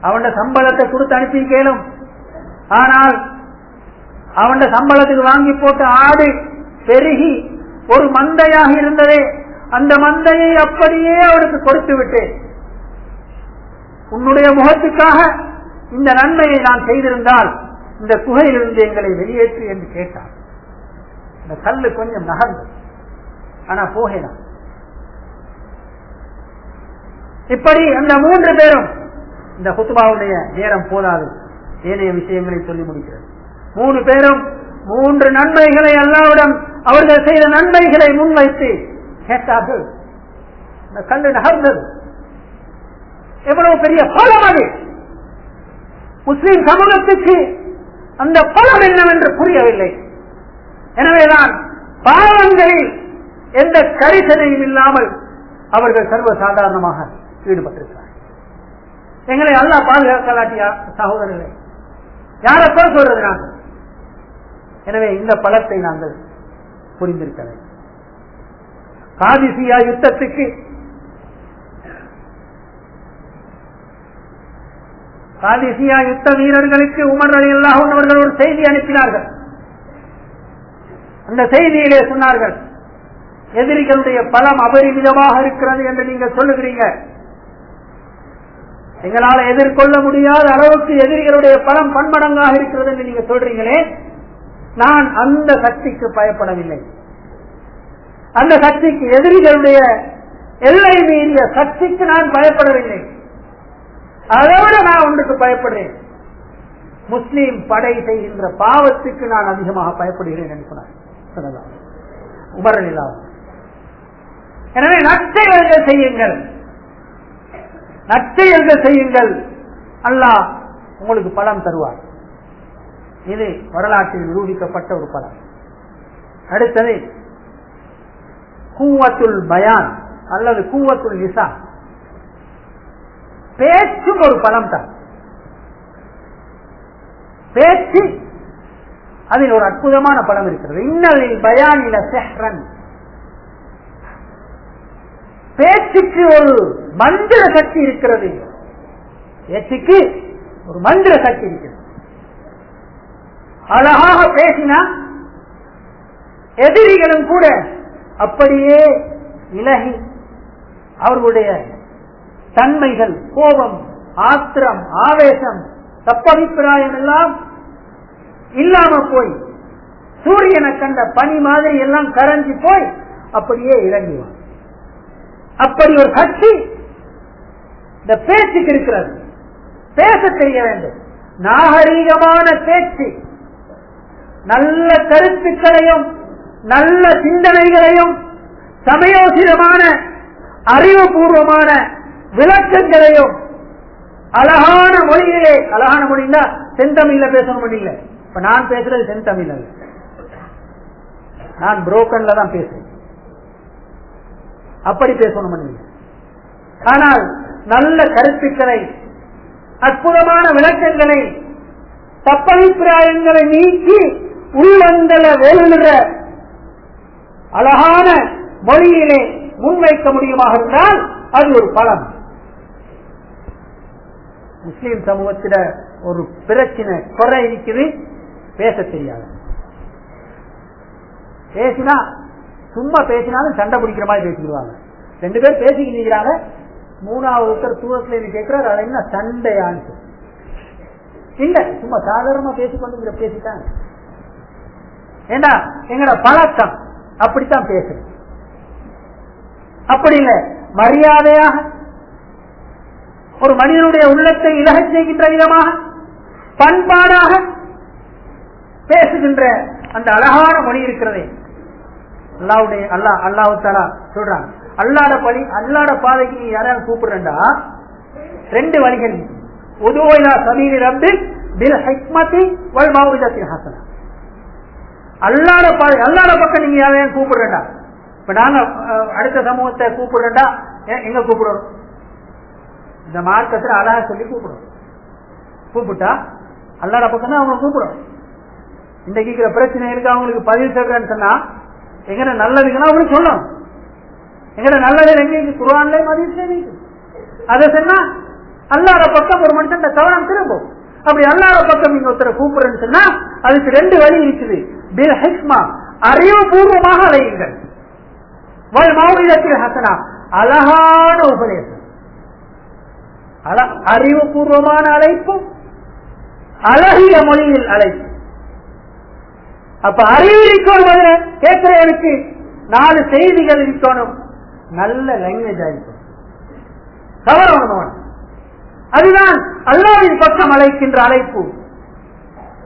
அவன் சம்பளத்தை கொடுத்து அனுப்பியிருக்கேனும். கேளும் ஆனால் அவன் சம்பளத்துக்கு வாங்கி போட்ட ஆடு பெருகி ஒரு மந்தையாக இருந்ததே அந்த மந்தையை அப்படியே அவனுக்கு கொடுத்து விட்டேன். உன்னுடைய முகத்துக்காக இந்த நன்மையை நான் செய்திருந்தால் இந்த குகையிலிருந்து எங்களை வெளியேற்று என்று கேட்டான். இந்த கல்லு கொஞ்சம் நகர்ந்து ஆனா போகலாம் இப்படி அந்த மூன்று பேரும் இந்த குத்துபாவுடைய நேரம் போதாது. ஏனைய விஷயங்களை சொல்லி முடிக்கிறது. மூணு பேரும் மூன்று நன்மைகளை அல்லாவிடம் அவர்கள் செய்த நன்மைகளை முன்வைத்து கேட்டார்கள். இந்த கல்லு நகர்ந்தது. எவ்வளவு பெரிய பலம் அது? முஸ்லிம் சமூகத்துக்கு அந்த பலம் என்னவென்று புரியவில்லை. எனவேதான் பாவங்களில் எந்த கரிசனையும் இல்லாமல் அவர்கள் சர்வசாதாரணமாக ஈடுபட்டிருக்கிறார். எங்களை அல்லா பாதுகாக்கலாட்டியா? சகோதரர்களே யாரை போல் சொல்றது நாங்கள் எனவே இந்த பலத்தை நாங்கள் புரிந்திருக்க வேண்டும். காதிசியா யுத்தத்துக்கு காதிசியா யுத்த வீரர்களுக்கு உமர் அலி அல்லாஹ் அவர்கள் ஒரு செய்தி அனுப்பினார்கள். அந்த செய்தியிலே சொன்னார்கள் எதிரிகளுடைய பலம் அபரிமிதமாக இருக்கிறது என்று நீங்கள் சொல்லுகிறீங்க. எங்களால் எதிர்கொள்ள முடியாத அளவுக்கு எதிரிகளுடைய பலம் பன்மடங்காக இருக்கிறது என்று நீங்க சொல்றீங்களே நான் அந்த சக்திக்கு பயப்படவில்லை. அந்த சக்திக்கு எதிரிகளுடைய எல்லை மீறிய சக்திக்கு நான் பயப்படவில்லை. அதோட நான் ஒன்றுக்கு பயப்படுறேன். முஸ்லீம் படை செய்கின்ற பாவத்துக்கு நான் அதிகமாக பயப்படுகிறேன் என்று சொன்னார். உமரன் இல்லாமல் எனவே நற்செயல்கள் செய்யுங்கள். நற்செயல்கள் செய்யுங்கள். அல்லாஹ் உங்களுக்கு பலம் தருவார். இது வரலாற்றில் நிரூபிக்கப்பட்ட ஒரு பலம். அடுத்தது கூவத்துல் பயான் அல்லது கூவத்துல் நிசா. பேச்சும் ஒரு பலம் தான். பேச்சு அதில் ஒரு அற்புதமான படம் இருக்கிறது. இன்னலில் பயானில செஹ்ரன். பேச்சுக்கு ஒரு மந்திர சக்தி இருக்கிறது. பேச்சுக்கு ஒரு மந்திர சக்தி இருக்கிறது. அழகாக பேசினா எதிரிகளும் கூட அப்படியே இலகி அவர்களுடைய தன்மைகள் கோபம் ஆத்திரம் ஆவேசம் தப்பபிப்பிராயம் எல்லாம் இல்லாம போய் சூரியனை கண்ட பனி மாதிரி எல்லாம் கரைஞ்சு போய் அப்படியே இறங்குவான் அப்படி ஒரு சக்தி இந்த பேச்சுக்கு இருக்கிறது. பேச தெரிய வேண்டும். நாகரீகமான பேச்சு. நல்ல கருத்துக்களையும் நல்ல சிந்தனைகளையும் சமயோசிதமான அறிவுபூர்வமான விளக்கங்களையும் அழகான மொழியிலே அழகான மொழின்னா செந்தமிழ்ல பேசணும் இல்லை. இப்ப நான் பேசுறது செந்தமிழ் நான் புரோக்கன்ல தான் பேசுறேன். அப்படி பேசணும் ஆனால் நல்ல கருத்துக்களை அற்புதமான விளக்கங்களை தப்பபிப்பிராயங்களை நீக்கி உள்ளங்களை வேலுகிற அழகான மொழியிலே முன்வைக்க முடியுமாக இருந்தால் அது ஒரு பலம். முஸ்லீம் சமூகத்தில ஒரு பிரச்சனை குறை இருக்குது பேச தெரியாது. பேசினா சும்மா பேசினாலும் சண்டை பிடிக்கிற மாதிரி பேசிடுவாங்க ரெண்டு பேர் பேசிக்கிட்டு இருக்கிறாங்க மூணாவது ஒருத்தர் தூரத்துல இருந்து கேட்கிறார் அது என்ன சண்டையான்னு. இல்ல சும்மா சாதாரணமா பேசிக்கொண்டு பேசிட்டாங்க. ஏண்டா? எங்கட பழக்கம். அப்படித்தான் பேசுறது அப்படி இல்ல மரியாதையாக ஒரு மனிதனுடைய உள்ளத்தை இலகச் செய்கின்ற விதமாக பண்பாடாக பேசுகின்ற அந்த அழகான மொழி இருக்கிறதே. அல்லாவுடைய அல்லா அல்லாஹு தாலா சொல்றாங்க. அல்லாட பழி அல்லாட பாதைக்கு நீ யாராவது கூப்பிடுறா ரெண்டு வழிகள் உதுவைலா சமீரி ரப்பி பில் ஹிக்மதி வல் மௌலிதத்தின் ஹசனா. அல்லாட பாதை அல்லாட பக்கம் நீங்க யாரையும் கூப்பிடுறா இப்ப நாங்க அடுத்த சமூகத்தை கூப்பிடுறா எங்க கூப்பிடுறோம்? இந்த மார்க்கத்துல அழகா சொல்லி கூப்பிடுறோம். கூப்பிட்டா அல்லாட பக்கம் தான் அவங்க கூப்பிடுறோம். இன்றைக்கு இருக்கிற பிரச்சனை இருக்கு அவங்களுக்கு பதிவு சொல்றேன்னு சொன்னா எங்கட நல்லதுக்குன்னா அப்படின்னு சொல்லணும். எங்கட நல்லது எங்க இருக்கு குரான்ல அதை சொன்னா அல்லாத பக்கம் ஒரு மனுஷன் கவனம் திரும்பும். அப்படி அல்லாத பக்கம் நீங்க ஒருத்தரை கூப்பிடுறேன்னு சொன்னா அதுக்கு ரெண்டு வழி இருக்குது. அறிவுபூர்வமாக அலையுங்கள். வல் ஹசனா அழகான உபதேசம். அழ- அறிவுபூர்வமான அழைப்பும் அழகிய மொழியில் அழைப்பு அப்ப அறிவு இருக்கணும் அதுல கேட்கிறவனுக்கு நாலு செய்திகள் இருக்கணும். நல்ல லாங்குவேஜ் ஆயிருக்கும் கவனம் அதுதான் அல்லாவின் பக்கம் அழைக்கின்ற அழைப்பு.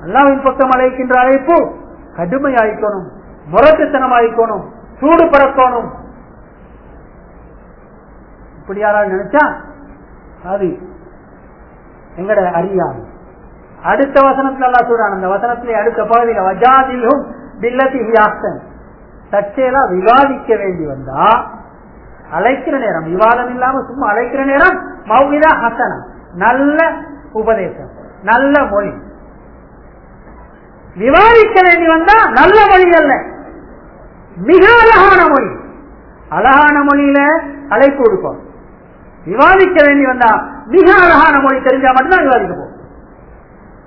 அல்லாவின் பக்கம் அழைக்கின்ற அழைப்பு கடுமையாயிக்கணும் முரட்டுத்தனமாயிக்கணும் சூடு பறக்கணும் இப்படி யாராவது நினைச்சா? அது எங்கட அறியாமை. அடுத்த வசனத்துல அல்லா சொல்றான் அந்த வசனத்திலே அடுத்த பகுதியில வஜாதிலும் பில்லதி ஹியாசன் தற்செயலா விவாதிக்க வேண்டி வந்தா அழைக்கிற நேரம் விவாதம் இல்லாம சும்மா அழைக்கிற நேரம் மௌவிதா ஹசனம் நல்ல உபதேசம் நல்ல மொழி. விவாதிக்க வேண்டி வந்தா நல்ல மொழி அல்ல. மிக அழகான மொழி. அழகான மொழியில அழைப்பு கொடுப்போம். விவாதிக்க வேண்டி வந்தா மிக அழகான மொழி தெரிஞ்சா மட்டும்தான் விவாதிக்க போகும்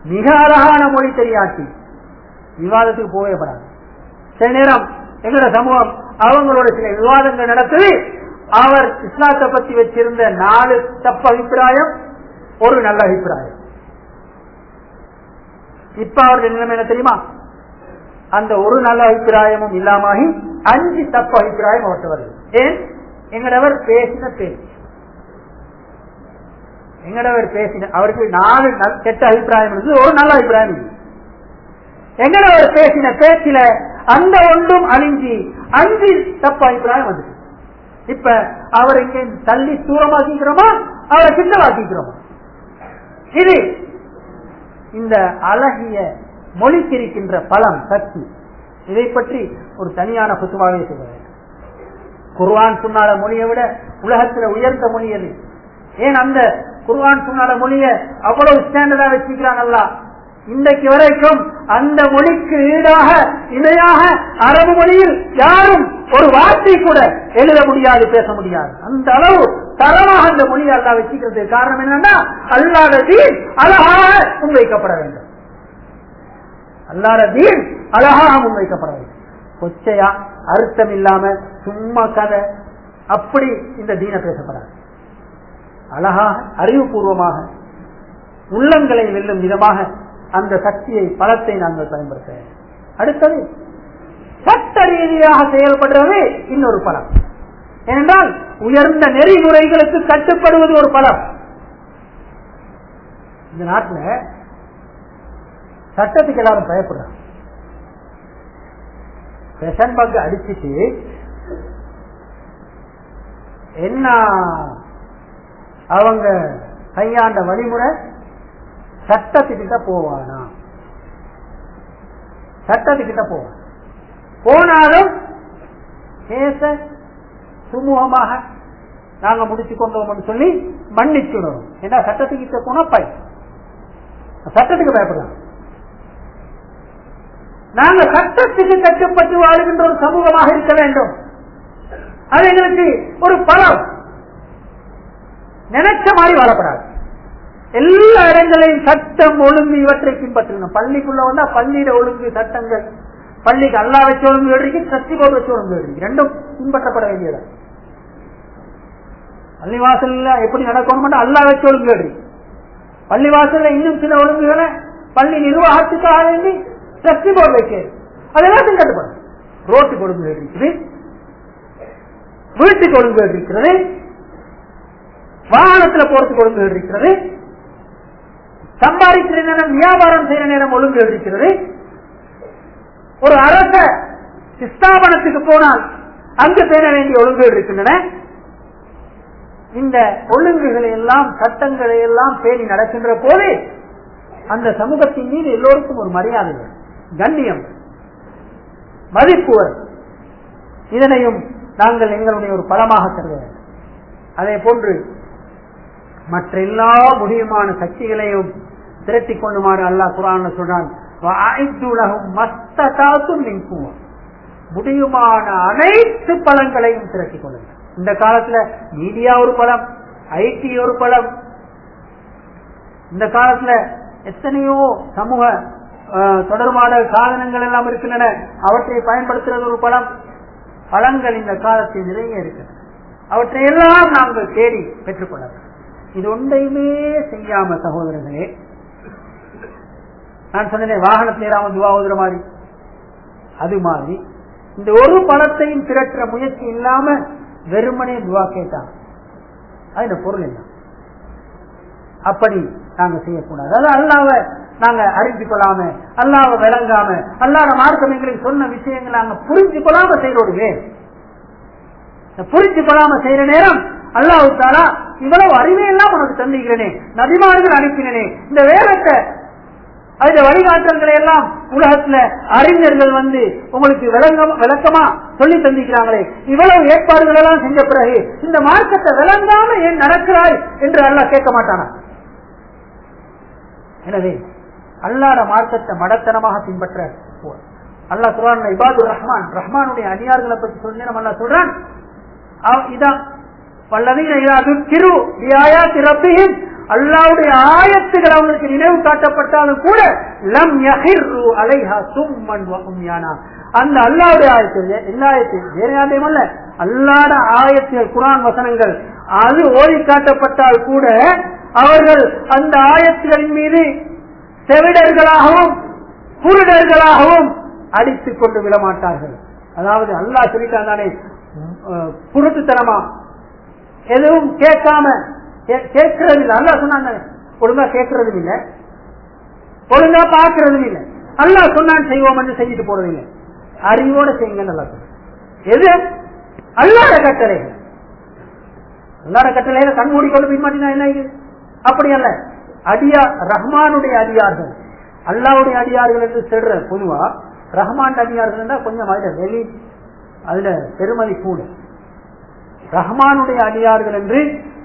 மிக அழகான மொழி தெரியாட்டி. விவாதத்துக்கு போகவே படாது. சில நேரம் எங்களோட சமூகம் அவங்களோட சில விவாதங்கள் நடக்குது அவர் இஸ்லாத்தை பத்தி வச்சிருந்த நாலு தப்பு அபிப்பிராயம் ஒரு நல்ல அபிப்பிராயம். இப்ப அவருடைய நிலைமை என்ன தெரியுமா? அந்த ஒரு நல்ல அபிப்பிராயமும் இல்லாமகி அஞ்சு தப்பு அபிப்பிராயம் அவர்கிட்ட வருது. ஏன்? எங்களவர் பேசின பேச்சு. எங்கடவர் பேசின அவருக்கு நாலு நல்- கெட்ட அபிப்பிராயம் இருந்தது ஒரு நல்ல அபிப்பிராயம் இருந்தது எங்கடவர் பேசின பேச்சில அந்த ஒன்றும் அழிஞ்சி அஞ்சு தப்பு அபிப்பிராயம் வந்து இப்ப அவர் இங்க தள்ளி தூரமாக்கிக்கிறோமா? அவரை கிட்டவாக்கிக்கிறோமா இது இந்த அழகிய மொழிக்கு பலம் சக்தி. இதை பற்றி ஒரு தனியான புத்துவாவே சொல்லுவேன் குர்வான் சொன்னால மொழியை விட உலகத்துல உயர்ந்த மொழி எது? ஏன் அந்த குர்வான் சொன்னால மொழிய அவ்வளவு ஸ்டாண்டர்டா வச்சுக்கிறாங்கல்ல இன்றைக்கு வரைக்கும் அந்த மொழிக்கு ஈடாக இணையாக அரபு மொழியில் யாரும் ஒரு வார்த்தை கூட எழுத முடியாது பேச முடியாது. அந்த அளவு தரமாக அந்த மொழியை அல்லா வச்சுக்கிறது காரணம் என்னன்னா அல்லாத தீன் அழகாக முன்வைக்கப்பட வேண்டும். அல்லாத தீன் அழகாக முன்வைக்கப்பட வேண்டும். கொச்சையா அர்த்தம் இல்லாம சும்மா கதை. அப்படி இந்த தீன பேசப்படாது. அழகாக அறிவுபூர்வமாக உள்ளங்களை வெல்லும் விதமாக அந்த சக்தியை பலத்தை நாங்கள் பயன்படுத்த அடுத்தது சட்ட ரீதியாக செயல்படுறது இன்னொரு பலம். ஏனென்றால் உயர்ந்த நெறிமுறைகளுக்கு கட்டுப்படுவது ஒரு பலம். இந்த நாட்டில் சட்டத்துக்கு எல்லாரும் பயப்படுறாங்க. பெஷன் அடிச்சுட்டு என்ன அவங்க கையாண்ட வழிமுறை சட்டத்துக்கிட்ட போவானா? சட்டத்துக்கிட்ட போவான். போனாலும் கேச சுமூகமாக நாங்க முடிச்சு கொண்டோம் சொல்லி மன்னிச்சுடணும் ஏன்னா சட்டத்துக்கிட்ட போனா பை. சட்டத்துக்கு பயப்படலாம். நாங்க சட்டத்துக்கு கட்டுப்பட்டு வாழ்கின்ற ஒரு சமூகமாக இருக்க வேண்டும். அது எங்களுக்கு ஒரு பலம். நினைச்ச மாதிரி வாழப்படாது எல்லா இடங்களையும் சட்டம் ஒழுங்கு இவற்றை பின்பற்றணும். பள்ளிக்குள்ள வந்தா பள்ளியில ஒழுங்கு சட்டங்கள் பள்ளிக்கு அல்லா வச்சு ஒழுங்கு எழுதிக்கு சக்தி போர்டு வச்சு ஒழுங்கு எழுதி ரெண்டும் பின்பற்றப்பட வேண்டியது பள்ளிவாசல்ல எப்படி நடக்கணும் அல்லா வச்சு ஒழுங்கு எழுதி பள்ளிவாசல்ல இன்னும் சில ஒழுங்குகளை பள்ளி நிர்வாகத்துக்காக வேண்டி சக்தி போர்டு வைக்கிறது அதெல்லாம் கட்டுப்படும் ரோட்டுக்கு ஒழுங்கு இருக்குது வீட்டுக்கு ஒழுங்கு இருக்கிறது. வாகனத்துல போறதுக்கு ஒழுங்கு இருக்கிறது சம்பாதிக்கிற நேரம் வியாபாரம் செய்யற நேரம் ஒழுங்கு இருக்கிறது ஒரு அரச ஸ்தாபனத்துக்கு போனால் அங்கு பேர வேண்டிய ஒழுங்குகள் இருக்கின்றன இந்த ஒழுங்குகளை எல்லாம் சட்டங்களை எல்லாம் பேணி நடக்கின்ற போது அந்த சமூகத்தின் மீது எல்லோருக்கும் ஒரு மரியாதை கண்ணியம் மதிப்புவர் இதனையும் நாங்கள் எங்களுடைய ஒரு பலமாக கருத அதே போன்று மற்ற எல்லா முடியுமான சக்திகளையும் திரட்டி கொண்டுமாறு அல்லாஹ் குரான் சொன்னான் முடியுமான அனைத்து பலங்களையும் திரட்டி கொள்ளுங்கள். இந்த காலத்துல மீடியா ஒரு பலம் ஐடி ஒரு பலம் இந்த காலத்துல எத்தனையோ சமூக தொடர்பான சாதனங்கள் எல்லாம் இருக்கின்றன. அவற்றை பயன்படுத்துறது ஒரு பலம் பலங்கள் இந்த காலத்தில் நிறைய இருக்கிறது அவற்றை எல்லாம் நாங்கள் தேடி பெற்றுக்கொள்ள வேண்டும். இது ஒன்றையுமே செய்யாம சகோதரர்களே. நான் சொன்னேன் வாகனத்தில் ஏறாம துவா ஓதுற மாதிரி. அது மாதிரி இந்த ஒரு பணத்தையும் திரட்டுற முயற்சி இல்லாம வெறுமனே துவா கேட்டாங்க அது இந்த பொருள் என்ன? அப்படி நாங்க செய்யக்கூடாது. அதாவது அல்லாவ நாங்க அறிந்து கொள்ளாம அல்லாவ விளங்காம அல்லாத மார்க்கம் எங்களுக்கு சொன்ன விஷயங்களை நாங்க புரிஞ்சு கொள்ளாம செய்யறோடுவே புரிஞ்சு கொள்ளாம செய்யற நேரம் அல்லாஹு இவ்வளவு அறிவையெல்லாம் உனக்கு தந்திக்கிறனே நபிமார்கள் அனுப்பினனே இந்த வேதத்தை அந்த வழிகாட்டல்களை எல்லாம் உலகத்துல அறிஞர்கள் வந்து உங்களுக்கு விளங்கம் விளக்கமா சொல்லி தந்திக்கிறாங்களே இவ்வளவு ஏற்பாடுகள் எல்லாம் செஞ்ச பிறகு இந்த மார்க்கத்தை விளங்காம ஏன் நடக்கிறாய் என்று அல்லா கேட்க மாட்டானா? எனவே அல்லாத மார்க்கத்தை மடத்தனமாக பின்பற்ற அல்லாஹ் சொல்றான் இபாதுர் ரஹ்மான் ரஹ்மானுடைய அடியார்களை பற்றி சொல்லி நம்ம சொல்றான். இதான் அல்லாவுடைய ஆயத்துகள் அவங்களுக்கு நினைவு காட்டப்பட்டாலும் கூட லம் யஹிர்ரு அலைஹா சும்மன் வ அந்த அல்லாவுடைய ஆயத்து எல்லா ஆயத்து வேற யாரையும் அல்ல அல்லாத ஆயத்துகள் குரான் வசனங்கள் அது ஓடி காட்டப்பட்டால் கூட அவர்கள் அந்த ஆயத்துகளின் மீது செவிடர்களாகவும் குருடர்களாகவும் அடித்துக் கொண்டு விடமாட்டார்கள். அதாவது அல்லாஹ் சொல்லிட்டான் தானே குருட்டுத்தனமா எதுவும் கேட்காம கே- கேட்கறது இல்லை அல்லா சொன்னாங்க. ஒழுங்கா கேட்கறதும் இல்லை ஒழுங்கா பார்க்கறதும் இல்லை அல்லாஹ் சொன்னான் செய்வோம் என்று செஞ்சுட்டு போறது இல்லை அறிவோட செய்யுங்க நல்லா எது? அல்லாத கட்டளை. அல்லாத கட்டளையில கண் மூடிக்கொண்டு பின்மாட்டினா என்ன இது? அப்படி அல்ல. அடியா ரஹ்மானுடைய அடியார்கள். அல்லாவுடைய அடியார்கள் என்று சொல்ற பொதுவா ரஹ்மான் அடியார்கள் கொஞ்சம் அதுல வெளி அதுல பெருமதி கூட. ரஹ்மானுடைய அடியார்கள் என்று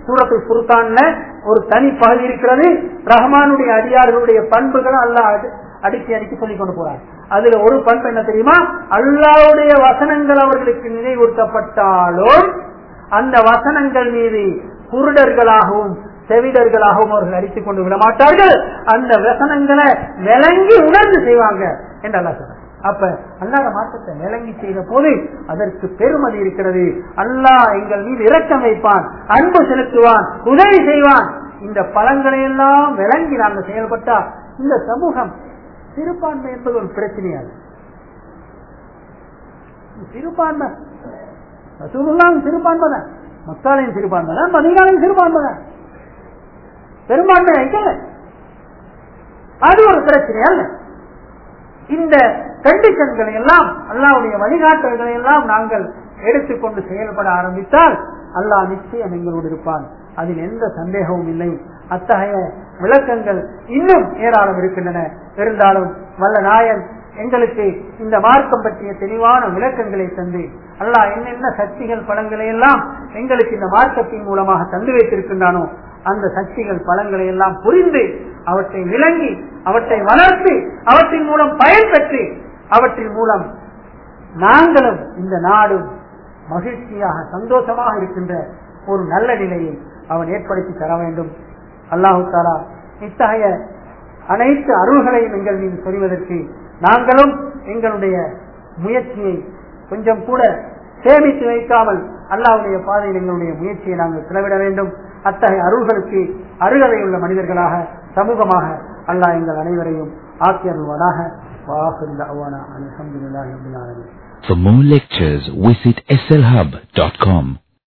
சூரத்து சுல்தான்ல ஒரு தனி பகுதி இருக்கிறது. ரஹ்மானுடைய அடியார்களுடைய பண்புகளை அல்லாஹ் அடி- அடுக்கி அடுக்கி சொல்லிக் கொண்டு போறார். அதுல ஒரு பண்பு என்ன தெரியுமா? அல்லாவுடைய வசனங்கள் அவர்களுக்கு நினைவூட்டப்பட்டாலும் அந்த வசனங்கள் மீது குருடர்களாகவும் செவிடர்களாகவும் அவர்கள் அடித்துக் கொண்டு விட மாட்டார்கள் அந்த வசனங்களை விளங்கி உணர்ந்து செய்வாங்க என்று அல்லா சொல்ற அப்ப அல்லாத மாற்றத்தை விளங்கி செய்த போது அதற்கு பெருமதி இருக்கிறது. அல்லாஹ் எங்கள் மீது இரக்கம் வைப்பான் அன்பு செலுத்துவான் உதவி செய்வான். இந்த பலங்களை எல்லாம் விளங்கி நாங்கள் செயல்பட்டா இந்த சமூகம் சிறுபான்மை என்பது ஒரு பிரச்சனையாது. சிறுபான்மை. பசுமெல்லாம் சிறுபான்மை தான். மக்காலையும் சிறுபான்மை தான் மதீனாலையும் சிறுபான்மை தான். பெரும்பான்மை அது ஒரு பிரச்சனை அல்ல இந்த கண்டிஷன்களை எல்லாம் அல்லாவுடைய வழிகாட்டல்களை எல்லாம் நாங்கள் எடுத்துக்கொண்டு செயல்பட ஆரம்பித்தால் அல்லாஹ் நிச்சயம் எங்களோடு இருப்பான். அதில் எந்த சந்தேகமும் இல்லை. அத்தகைய விளக்கங்கள் இன்னும் ஏராளம் இருக்கின்றன. இருந்தாலும் வல்ல நாயன் எங்களுக்கு இந்த மார்க்கம் பற்றிய தெளிவான விளக்கங்களை தந்து அல்லாஹ் என்னென்ன சக்திகள் பலங்களை எல்லாம் எங்களுக்கு இந்த மார்க்கத்தின் மூலமாக தந்து வைத்திருக்கின்றானோ அந்த சக்திகள் பலங்களை எல்லாம் புரிந்து அவற்றை விளங்கி அவற்றை வளர்த்து அவற்றின் மூலம் பயன் பெற்று அவற்றின் மூலம் நாங்களும் இந்த நாடும் மகிழ்ச்சியாக சந்தோஷமாக இருக்கின்ற ஒரு நல்ல நிலையை அவன் ஏற்படுத்தி தர வேண்டும். அல்லாஹு தாலா இத்தகைய அனைத்து அருள்களையும் எங்கள் மீது சொல்வதற்கு நாங்களும் எங்களுடைய முயற்சியை கொஞ்சம் கூட சேமித்து வைக்காமல் அல்லாவுடைய பாதையில் எங்களுடைய முயற்சியை நாங்கள் செலவிட வேண்டும். அத்தகைய அருள்களுக்கு அருகதையுள்ள மனிதர்களாக சமூகமாக அல்லாஹ் எங்கள் அனைவரையும் ஆக்கியருள்வனாக For more lectures, visit slhub.com.